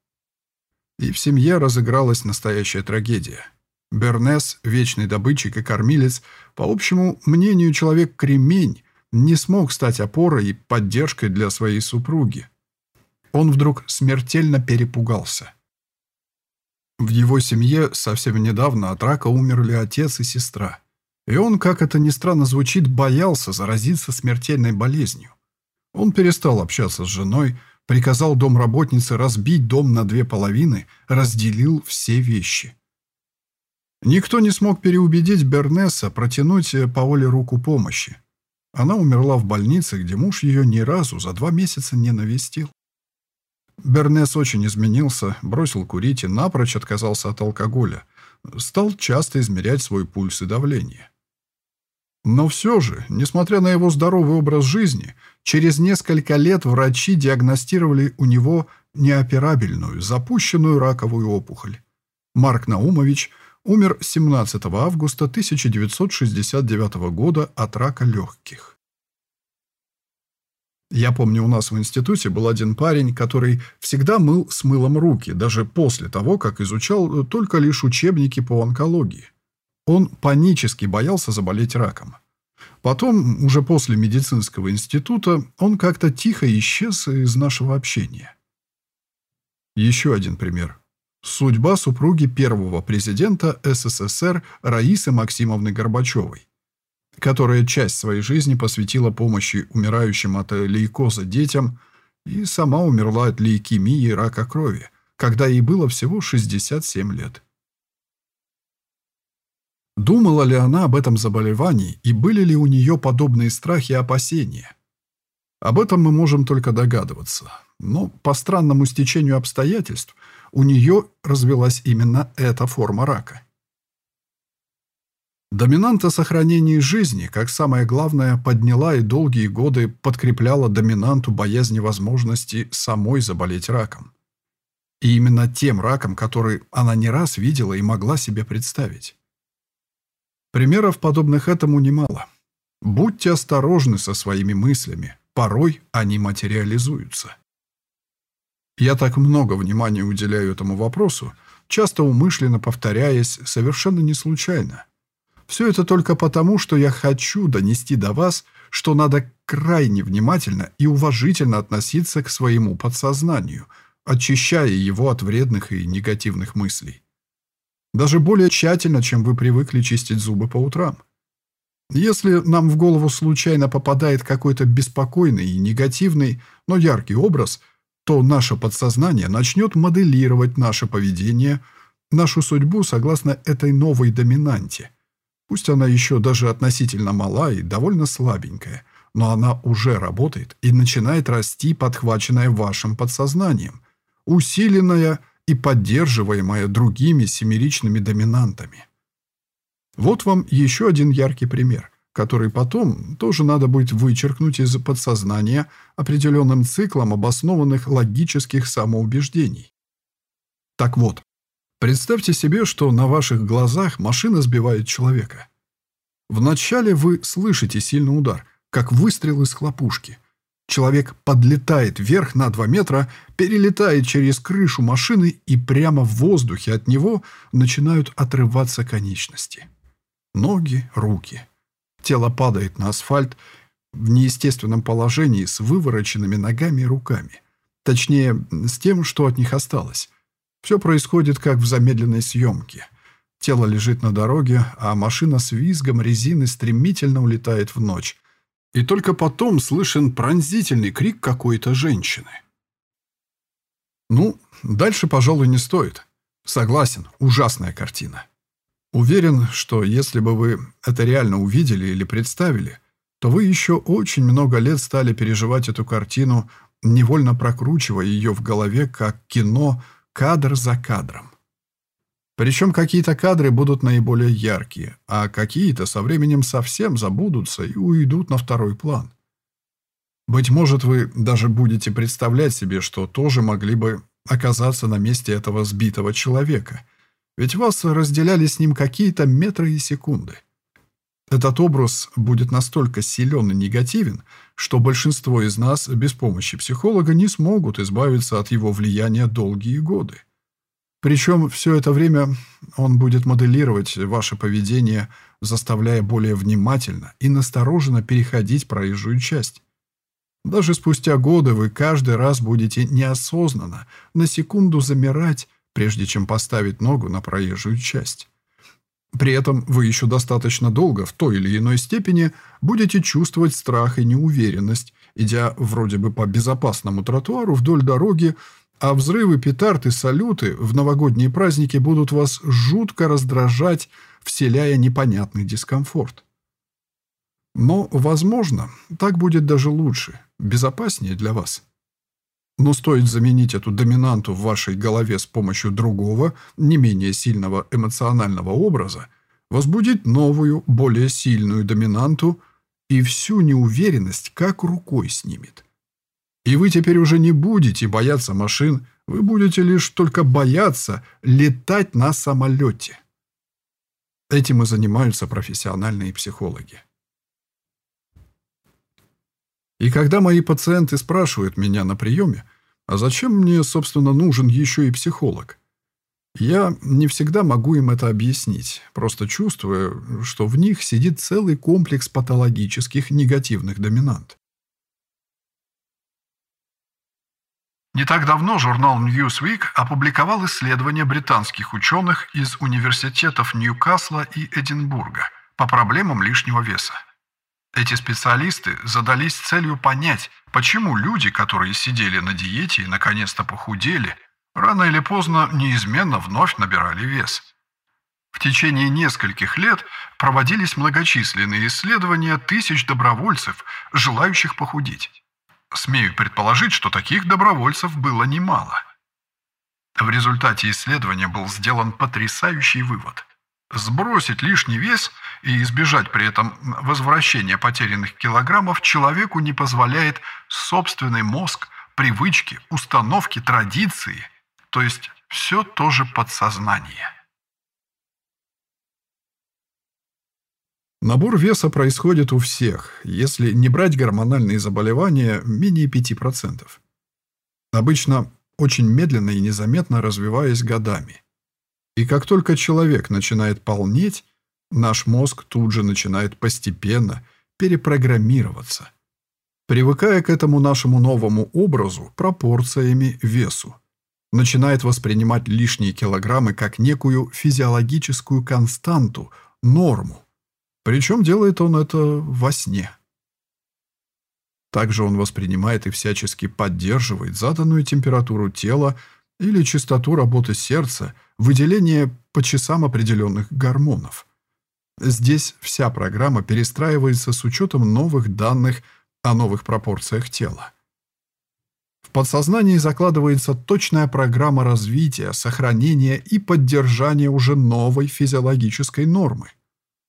И в семье разыгралась настоящая трагедия – Бернес, вечный добытчик и кормилец, по общему мнению человек-кремень, не смог стать опорой и поддержкой для своей супруги. Он вдруг смертельно перепугался. В его семье совсем недавно от рака умерли отец и сестра. И он, как это ни странно звучит, боялся заразиться смертельной болезнью. Он перестал общаться с женой, приказал домработнице разбить дом на две половины, разделил все вещи. Никто не смог переубедить Бернеса протянуть Паоле руку помощи. Она умерла в больнице, где муж ее ни разу за два месяца не навестил. Бернес очень изменился, бросил курить и напрочь отказался от алкоголя. Стал часто измерять свой пульс и давление. Но все же, несмотря на его здоровый образ жизни, через несколько лет врачи диагностировали у него неоперабельную, запущенную раковую опухоль. Марк Наумович – умер 17 августа 1969 года от рака легких. Я помню, у нас в институте был один парень, который всегда мыл с мылом руки, даже после того, как изучал только лишь учебники по онкологии. Он панически боялся заболеть раком. Потом, уже после медицинского института, он как-то тихо исчез из нашего общения. Еще один пример. Судьба супруги первого президента СССР Раисы Максимовны Горбачевой. которая часть своей жизни посвятила помощи умирающим от лейкоза детям и сама умерла от лейкемии и рака крови, когда ей было всего 67 лет. Думала ли она об этом заболевании и были ли у нее подобные страхи и опасения? Об этом мы можем только догадываться. Но по странному стечению обстоятельств у нее развилась именно эта форма рака. Доминанта сохранения жизни, как самое главное, подняла и долгие годы подкрепляла доминанту боязни возможности самой заболеть раком. И именно тем раком, который она не раз видела и могла себе представить. Примеров, подобных этому, немало. Будьте осторожны со своими мыслями, порой они материализуются. Я так много внимания уделяю этому вопросу, часто умышленно повторяясь, совершенно не случайно. Все это только потому, что я хочу донести до вас, что надо крайне внимательно и уважительно относиться к своему подсознанию, очищая его от вредных и негативных мыслей. Даже более тщательно, чем вы привыкли чистить зубы по утрам. Если нам в голову случайно попадает какой-то беспокойный и негативный, но яркий образ, то наше подсознание начнет моделировать наше поведение, нашу судьбу согласно этой новой доминанте. Пусть она еще даже относительно мала и довольно слабенькая, но она уже работает и начинает расти, подхваченная вашим подсознанием, усиленная и поддерживаемая другими семеричными доминантами. Вот вам еще один яркий пример, который потом тоже надо будет вычеркнуть из подсознания определенным циклом обоснованных логических самоубеждений. Так вот, представьте себе, что на ваших глазах машина сбивает человека. Вначале вы слышите сильный удар, как выстрел из хлопушки – Человек подлетает вверх на 2 метра, перелетает через крышу машины и прямо в воздухе от него начинают отрываться конечности. Ноги, руки. Тело падает на асфальт в неестественном положении с вывороченными ногами и руками. Точнее, с тем, что от них осталось. Все происходит как в замедленной съемке. Тело лежит на дороге, а машина с визгом резины стремительно улетает в ночь, и только потом слышен пронзительный крик какой-то женщины. Ну, дальше, пожалуй, не стоит. Согласен, ужасная картина. Уверен, что если бы вы это реально увидели или представили, то вы еще очень много лет стали переживать эту картину, невольно прокручивая ее в голове как кино кадр за кадром. Причем какие-то кадры будут наиболее яркие, а какие-то со временем совсем забудутся и уйдут на второй план. Быть может, вы даже будете представлять себе, что тоже могли бы оказаться на месте этого сбитого человека, ведь вас разделяли с ним какие-то метры и секунды. Этот образ будет настолько силен и негативен, что большинство из нас без помощи психолога не смогут избавиться от его влияния долгие годы. Причем все это время он будет моделировать ваше поведение, заставляя более внимательно и настороженно переходить проезжую часть. Даже спустя годы вы каждый раз будете неосознанно на секунду замирать, прежде чем поставить ногу на проезжую часть. При этом вы еще достаточно долго в той или иной степени будете чувствовать страх и неуверенность, идя вроде бы по безопасному тротуару вдоль дороги, а взрывы петард и салюты в новогодние праздники будут вас жутко раздражать, вселяя непонятный дискомфорт. Но, возможно, так будет даже лучше, безопаснее для вас. Но стоит заменить эту доминанту в вашей голове с помощью другого, не менее сильного эмоционального образа, возбудить новую, более сильную доминанту, и всю неуверенность как рукой снимет. И вы теперь уже не будете бояться машин, вы будете лишь только бояться летать на самолете. Этим и занимаются профессиональные психологи. И когда мои пациенты спрашивают меня на приеме, а зачем мне, собственно, нужен еще и психолог, я не всегда могу им это объяснить, просто чувствуя, что в них сидит целый комплекс патологических негативных доминант. Не так давно журнал Newsweek опубликовал исследование британских ученых из университетов Ньюкасла и Эдинбурга по проблемам лишнего веса. Эти специалисты задались целью понять, почему люди, которые сидели на диете и наконец-то похудели, рано или поздно неизменно вновь набирали вес. В течение нескольких лет проводились многочисленные исследования тысяч добровольцев, желающих похудеть. Смею предположить, что таких добровольцев было немало. В результате исследования был сделан потрясающий вывод. Сбросить лишний вес и избежать при этом возвращения потерянных килограммов человеку не позволяет собственный мозг, привычки, установки, традиции, то есть все тоже подсознание. Набор веса происходит у всех, если не брать гормональные заболевания, менее 5%. Обычно очень медленно и незаметно развиваясь годами. И как только человек начинает полнеть, наш мозг тут же начинает постепенно перепрограммироваться, привыкая к этому нашему новому образу, пропорциями, весу. Начинает воспринимать лишние килограммы как некую физиологическую константу, норму. Причем делает он это во сне. Также он воспринимает и всячески поддерживает заданную температуру тела или частоту работы сердца, выделение по часам определенных гормонов. Здесь вся программа перестраивается с учетом новых данных о новых пропорциях тела. В подсознании закладывается точная программа развития, сохранения и поддержания уже новой физиологической нормы.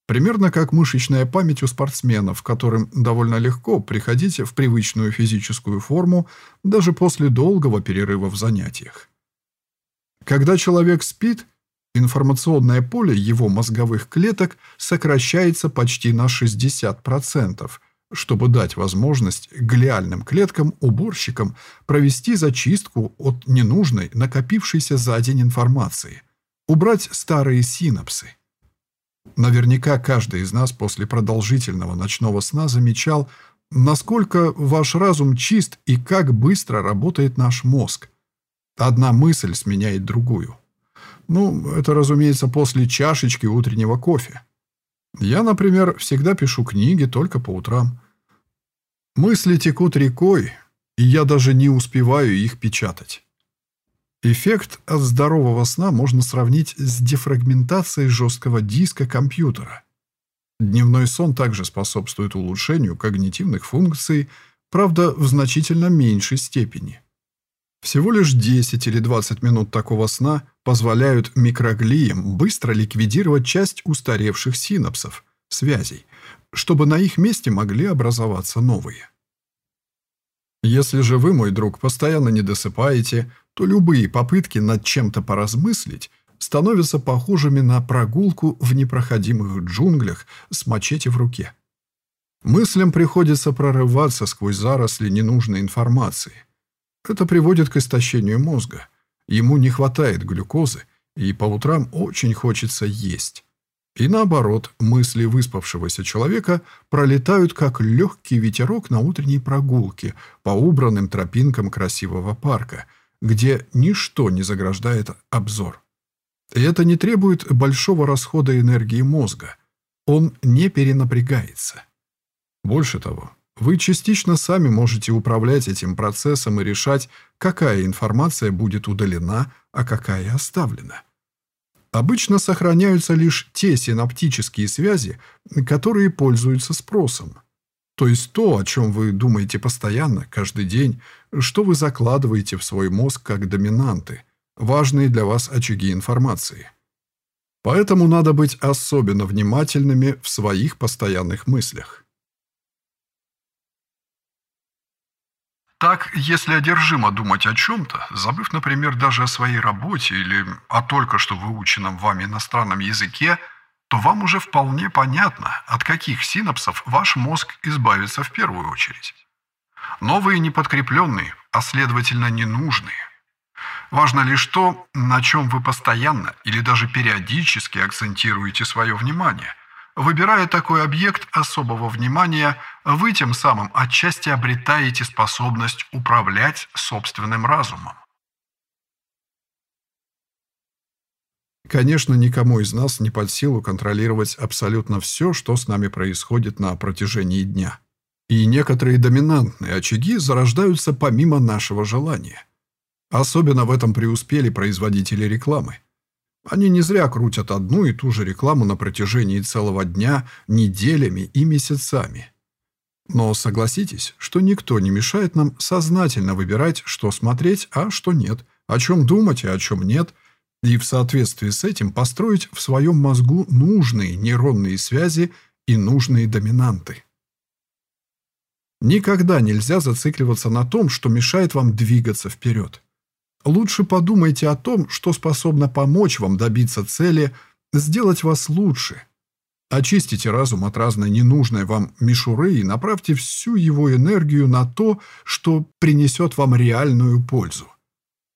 Примерно как мышечная память у спортсменов, которым довольно легко приходить в привычную физическую форму даже после долгого перерыва в занятиях. Когда человек спит, информационное поле его мозговых клеток сокращается почти на 60%, чтобы дать возможность глиальным клеткам-уборщикам провести зачистку от ненужной, накопившейся за день информации, убрать старые синапсы. Наверняка каждый из нас после продолжительного ночного сна замечал, насколько ваш разум чист и как быстро работает наш мозг. Одна мысль сменяет другую. Ну, это, разумеется, после чашечки утреннего кофе. Я, например, всегда пишу книги только по утрам. Мысли текут рекой, и я даже не успеваю их печатать. Эффект от здорового сна можно сравнить с дефрагментацией жесткого диска компьютера. Дневной сон также способствует улучшению когнитивных функций, правда, в значительно меньшей степени. Всего лишь 10 или 20 минут такого сна позволяют микроглиям быстро ликвидировать часть устаревших синапсов, связей, чтобы на их месте могли образоваться новые. Если же вы, мой друг, постоянно не досыпаете, то любые попытки над чем-то поразмыслить становятся похожими на прогулку в непроходимых джунглях с мачете в руке. Мыслям приходится прорываться сквозь заросли ненужной информации. Это приводит к истощению мозга. Ему не хватает глюкозы, и по утрам очень хочется есть. И наоборот, мысли выспавшегося человека пролетают как легкий ветерок на утренней прогулке по убранным тропинкам красивого парка – где ничто не заграждает обзор. И это не требует большого расхода энергии мозга. Он не перенапрягается. Больше того, вы частично сами можете управлять этим процессом и решать, какая информация будет удалена, а какая оставлена. Обычно сохраняются лишь те синаптические связи, которые пользуются спросом. То есть то, о чем вы думаете постоянно, каждый день, что вы закладываете в свой мозг как доминанты, важные для вас очаги информации. Поэтому надо быть особенно внимательными в своих постоянных мыслях. Так, если одержимо думать о чем-то, забыв, например, даже о своей работе или о только что выученном вами иностранном языке – то вам уже вполне понятно, от каких синапсов ваш мозг избавится в первую очередь. Новые неподкрепленные, а следовательно ненужные. Важно лишь то, на чем вы постоянно или даже периодически акцентируете свое внимание. Выбирая такой объект особого внимания, вы тем самым отчасти обретаете способность управлять собственным разумом. Конечно, никому из нас не под силу контролировать абсолютно все, что с нами происходит на протяжении дня. И некоторые доминантные очаги зарождаются помимо нашего желания. Особенно в этом преуспели производители рекламы. Они не зря крутят одну и ту же рекламу на протяжении целого дня, неделями и месяцами. Но согласитесь, что никто не мешает нам сознательно выбирать, что смотреть, а что нет, о чем думать и о чем нет – и в соответствии с этим построить в своем мозгу нужные нейронные связи и нужные доминанты. Никогда нельзя зацикливаться на том, что мешает вам двигаться вперед. Лучше подумайте о том, что способно помочь вам добиться цели, сделать вас лучше. Очистите разум от разной ненужной вам мишуры и направьте всю его энергию на то, что принесет вам реальную пользу.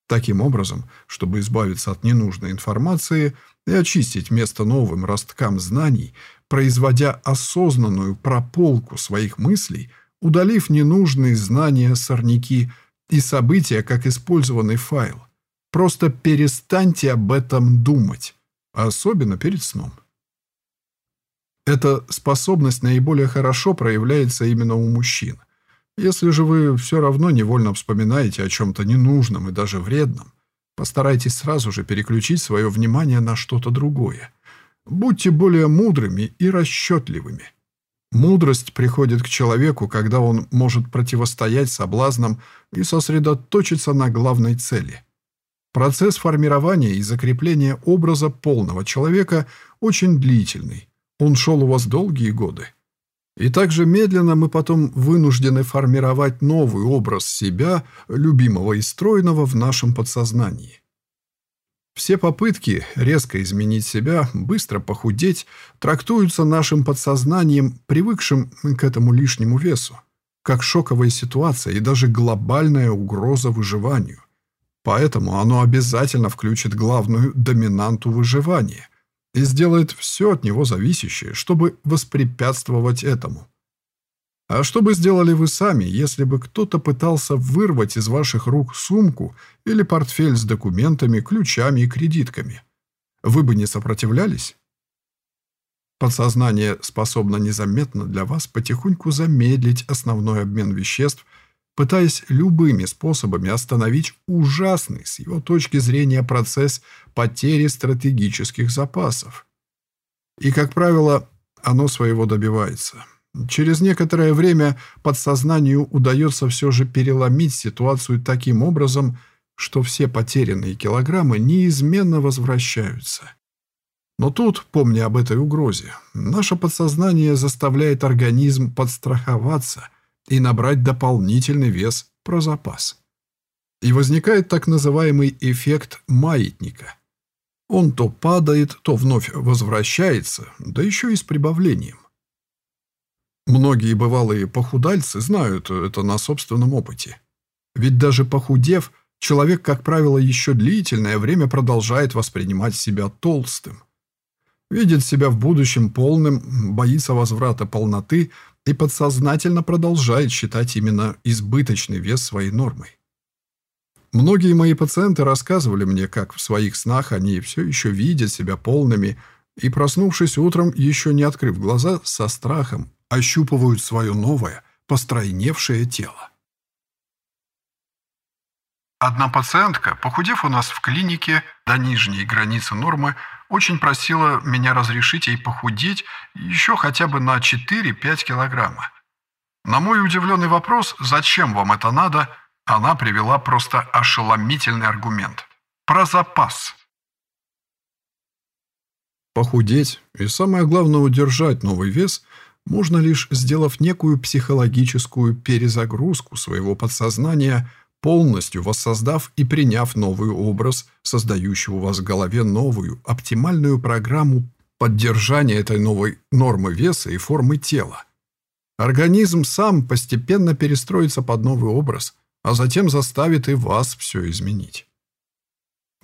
Таким образом, чтобы избавиться от ненужной информации и очистить место новым росткам знаний, производя осознанную прополку своих мыслей, удалив ненужные знания, сорняки и события как использованный файл. Просто перестаньте об этом думать, особенно перед сном. Эта способность наиболее хорошо проявляется именно у мужчин – если же вы все равно невольно вспоминаете о чем-то ненужном и даже вредном, постарайтесь сразу же переключить свое внимание на что-то другое. Будьте более мудрыми и расчетливыми. Мудрость приходит к человеку, когда он может противостоять соблазнам и сосредоточиться на главной цели. Процесс формирования и закрепления образа полного человека очень длительный. Он шел у вас долгие годы. И также медленно мы потом вынуждены формировать новый образ себя, любимого и стройного в нашем подсознании. Все попытки резко изменить себя, быстро похудеть, трактуются нашим подсознанием, привыкшим к этому лишнему весу, как шоковая ситуация и даже глобальная угроза выживанию. Поэтому оно обязательно включит главную доминанту выживания и сделает все от него зависящее, чтобы воспрепятствовать этому. А что бы сделали вы сами, если бы кто-то пытался вырвать из ваших рук сумку или портфель с документами, ключами и кредитками? Вы бы не сопротивлялись? Подсознание способно незаметно для вас потихоньку замедлить основной обмен веществ пытаясь любыми способами остановить ужасный с его точки зрения процесс потери стратегических запасов. И, как правило, оно своего добивается. Через некоторое время подсознанию удается все же переломить ситуацию таким образом, что все потерянные килограммы неизменно возвращаются. Но тут, помня об этой угрозе, наше подсознание заставляет организм подстраховаться и набрать дополнительный вес про запас. И возникает так называемый эффект маятника. Он то падает, то вновь возвращается, да еще и с прибавлением. Многие бывалые похудальцы знают это на собственном опыте. Ведь даже похудев, человек, как правило, еще длительное время продолжает воспринимать себя толстым. Видит себя в будущем полным, боится возврата полноты, и подсознательно продолжает считать именно избыточный вес своей нормой. Многие мои пациенты рассказывали мне, как в своих снах они все еще видят себя полными и, проснувшись утром, еще не открыв глаза, со страхом ощупывают свое новое, постройневшее тело. Одна пациентка, похудев у нас в клинике до нижней границы нормы, очень просила меня разрешить ей похудеть еще хотя бы на 4-5 килограмма. На мой удивленный вопрос, зачем вам это надо, она привела просто ошеломительный аргумент. Про запас. Похудеть и, самое главное, удержать новый вес можно лишь сделав некую психологическую перезагрузку своего подсознания – полностью воссоздав и приняв новый образ, создающий у вас в голове новую, оптимальную программу поддержания этой новой нормы веса и формы тела. Организм сам постепенно перестроится под новый образ, а затем заставит и вас все изменить.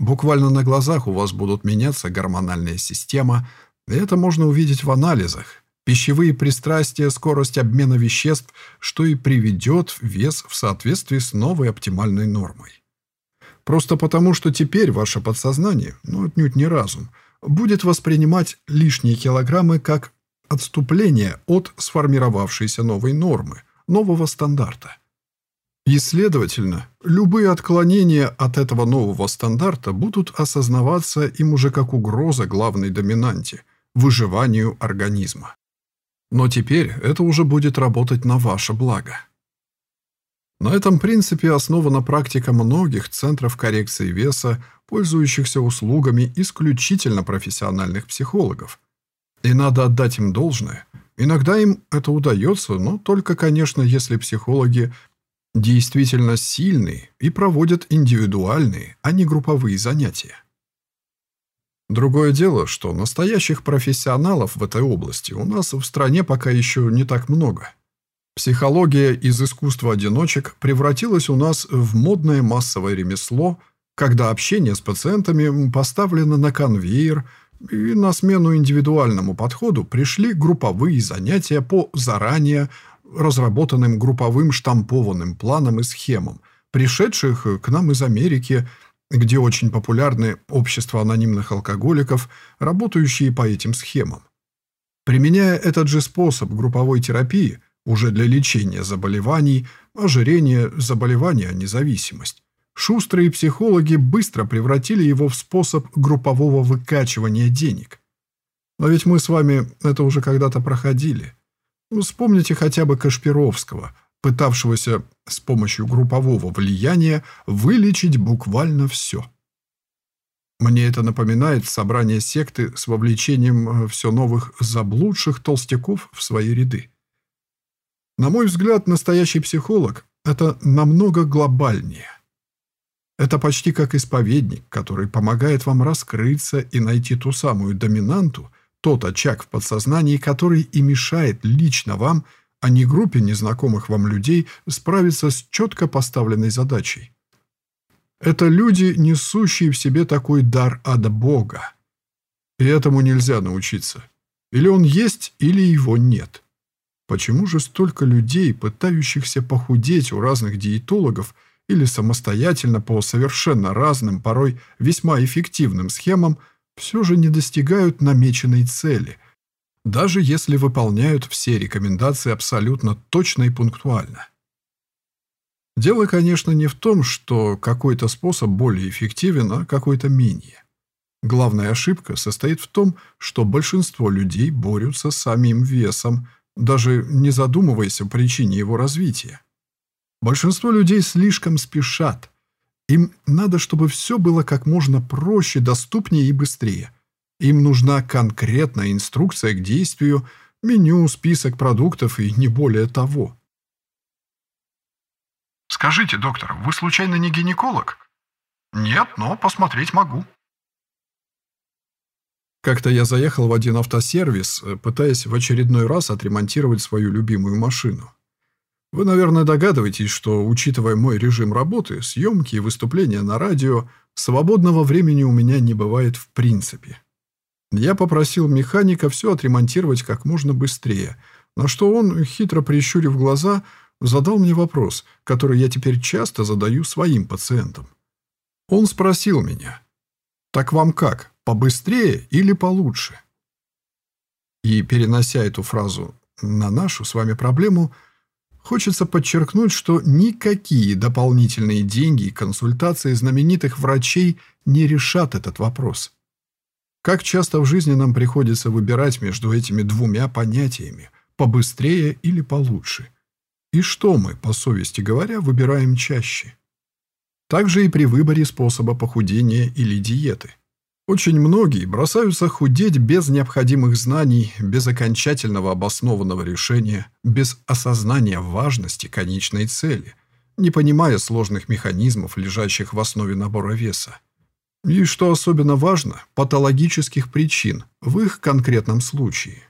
Буквально на глазах у вас будут меняться гормональная система, и это можно увидеть в анализах, пищевые пристрастия, скорость обмена веществ, что и приведет вес в соответствии с новой оптимальной нормой. Просто потому, что теперь ваше подсознание, ну отнюдь не разум, будет воспринимать лишние килограммы как отступление от сформировавшейся новой нормы, нового стандарта. И, следовательно, любые отклонения от этого нового стандарта будут осознаваться им уже как угроза главной доминанте – выживанию организма. Но теперь это уже будет работать на ваше благо. На этом принципе основана практика многих центров коррекции веса, пользующихся услугами исключительно профессиональных психологов. И надо отдать им должное. Иногда им это удается, но только, конечно, если психологи действительно сильные и проводят индивидуальные, а не групповые занятия. Другое дело, что настоящих профессионалов в этой области у нас в стране пока еще не так много. Психология из искусства одиночек превратилась у нас в модное массовое ремесло, когда общение с пациентами поставлено на конвейер, и на смену индивидуальному подходу пришли групповые занятия по заранее разработанным групповым штампованным планам и схемам, пришедших к нам из Америки, где очень популярны общества анонимных алкоголиков, работающие по этим схемам. Применяя этот же способ групповой терапии уже для лечения заболеваний, ожирения, заболевания, независимость, шустрые психологи быстро превратили его в способ группового выкачивания денег. Но ведь мы с вами это уже когда-то проходили – вспомните хотя бы Кашпировского, пытавшегося с помощью группового влияния вылечить буквально все. Мне это напоминает собрание секты с вовлечением э, все новых заблудших толстяков в свои ряды. На мой взгляд, настоящий психолог – это намного глобальнее. Это почти как исповедник, который помогает вам раскрыться и найти ту самую доминанту – тот очаг в подсознании, который и мешает лично вам, а не группе незнакомых вам людей, справиться с четко поставленной задачей. Это люди, несущие в себе такой дар от Бога. И этому нельзя научиться. Или он есть, или его нет. Почему же столько людей, пытающихся похудеть у разных диетологов или самостоятельно по совершенно разным, порой весьма эффективным схемам, все же не достигают намеченной цели, даже если выполняют все рекомендации абсолютно точно и пунктуально. Дело, конечно, не в том, что какой-то способ более эффективен, а какой-то менее. Главная ошибка состоит в том, что большинство людей борются с самим весом, даже не задумываясь о причине его развития. Большинство людей слишком спешат, им надо, чтобы все было как можно проще, доступнее и быстрее. Им нужна конкретная инструкция к действию, меню, список продуктов и не более того. «Скажите, доктор, вы случайно не гинеколог?» «Нет, но посмотреть могу». Как-то я заехал в один автосервис, пытаясь в очередной раз отремонтировать свою любимую машину. Вы, наверное, догадываетесь, что, учитывая мой режим работы, съемки и выступления на радио, свободного времени у меня не бывает в принципе. Я попросил механика все отремонтировать как можно быстрее, на что он, хитро прищурив глаза, задал мне вопрос, который я теперь часто задаю своим пациентам. Он спросил меня, «Так вам как, побыстрее или получше?» И, перенося эту фразу на нашу с вами проблему, Хочется подчеркнуть, что никакие дополнительные деньги и консультации знаменитых врачей не решат этот вопрос. Как часто в жизни нам приходится выбирать между этими двумя понятиями – побыстрее или получше? И что мы, по совести говоря, выбираем чаще? Также и при выборе способа похудения или диеты. Очень многие бросаются худеть без необходимых знаний, без окончательного обоснованного решения, без осознания важности конечной цели, не понимая сложных механизмов, лежащих в основе набора веса. И, что особенно важно, патологических причин в их конкретном случае.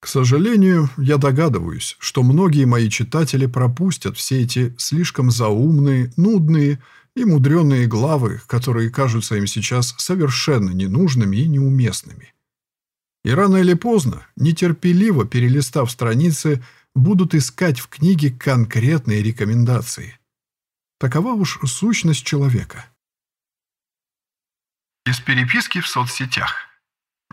К сожалению, я догадываюсь, что многие мои читатели пропустят все эти слишком заумные, нудные, и мудреные главы, которые кажутся им сейчас совершенно ненужными и неуместными. И рано или поздно, нетерпеливо перелистав страницы, будут искать в книге конкретные рекомендации. Такова уж сущность человека. Из переписки в соцсетях.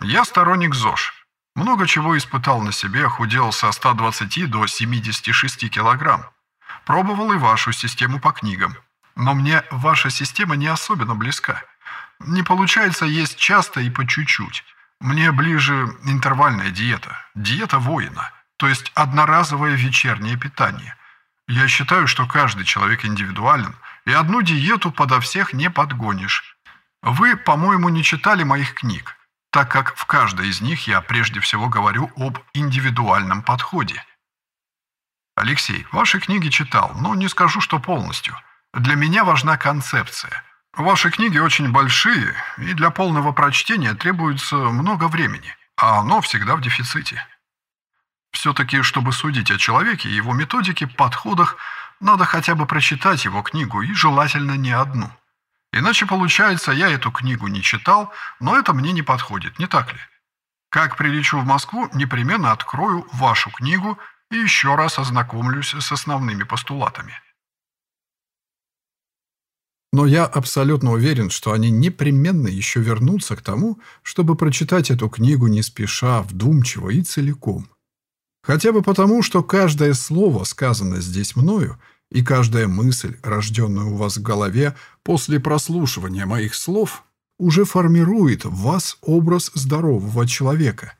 Я сторонник ЗОЖ. Много чего испытал на себе, худел со 120 до 76 килограмм. Пробовал и вашу систему по книгам. Но мне ваша система не особенно близка. Не получается есть часто и по чуть-чуть. Мне ближе интервальная диета, диета воина, то есть одноразовое вечернее питание. Я считаю, что каждый человек индивидуален, и одну диету подо всех не подгонишь. Вы, по-моему, не читали моих книг, так как в каждой из них я прежде всего говорю об индивидуальном подходе. Алексей, ваши книги читал, но не скажу, что полностью. Для меня важна концепция. Ваши книги очень большие, и для полного прочтения требуется много времени, а оно всегда в дефиците. Все-таки, чтобы судить о человеке его методике, подходах, надо хотя бы прочитать его книгу, и желательно не одну. Иначе получается, я эту книгу не читал, но это мне не подходит, не так ли? Как прилечу в Москву, непременно открою вашу книгу и еще раз ознакомлюсь с основными постулатами. Но я абсолютно уверен, что они непременно еще вернутся к тому, чтобы прочитать эту книгу не спеша, вдумчиво и целиком. Хотя бы потому, что каждое слово, сказанное здесь мною, и каждая мысль, рожденная у вас в голове после прослушивания моих слов, уже формирует в вас образ здорового человека,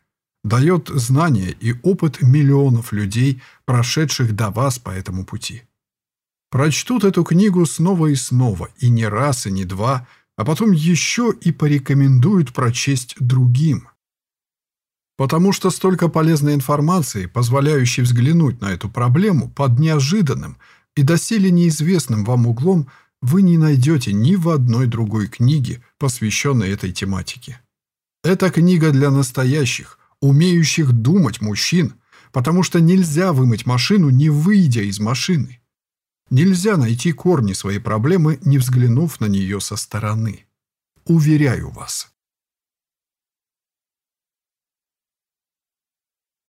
дает знания и опыт миллионов людей, прошедших до вас по этому пути прочтут эту книгу снова и снова, и не раз, и не два, а потом еще и порекомендуют прочесть другим. Потому что столько полезной информации, позволяющей взглянуть на эту проблему под неожиданным и доселе неизвестным вам углом, вы не найдете ни в одной другой книге, посвященной этой тематике. Это книга для настоящих, умеющих думать мужчин, потому что нельзя вымыть машину, не выйдя из машины. Нельзя найти корни своей проблемы, не взглянув на нее со стороны. Уверяю вас.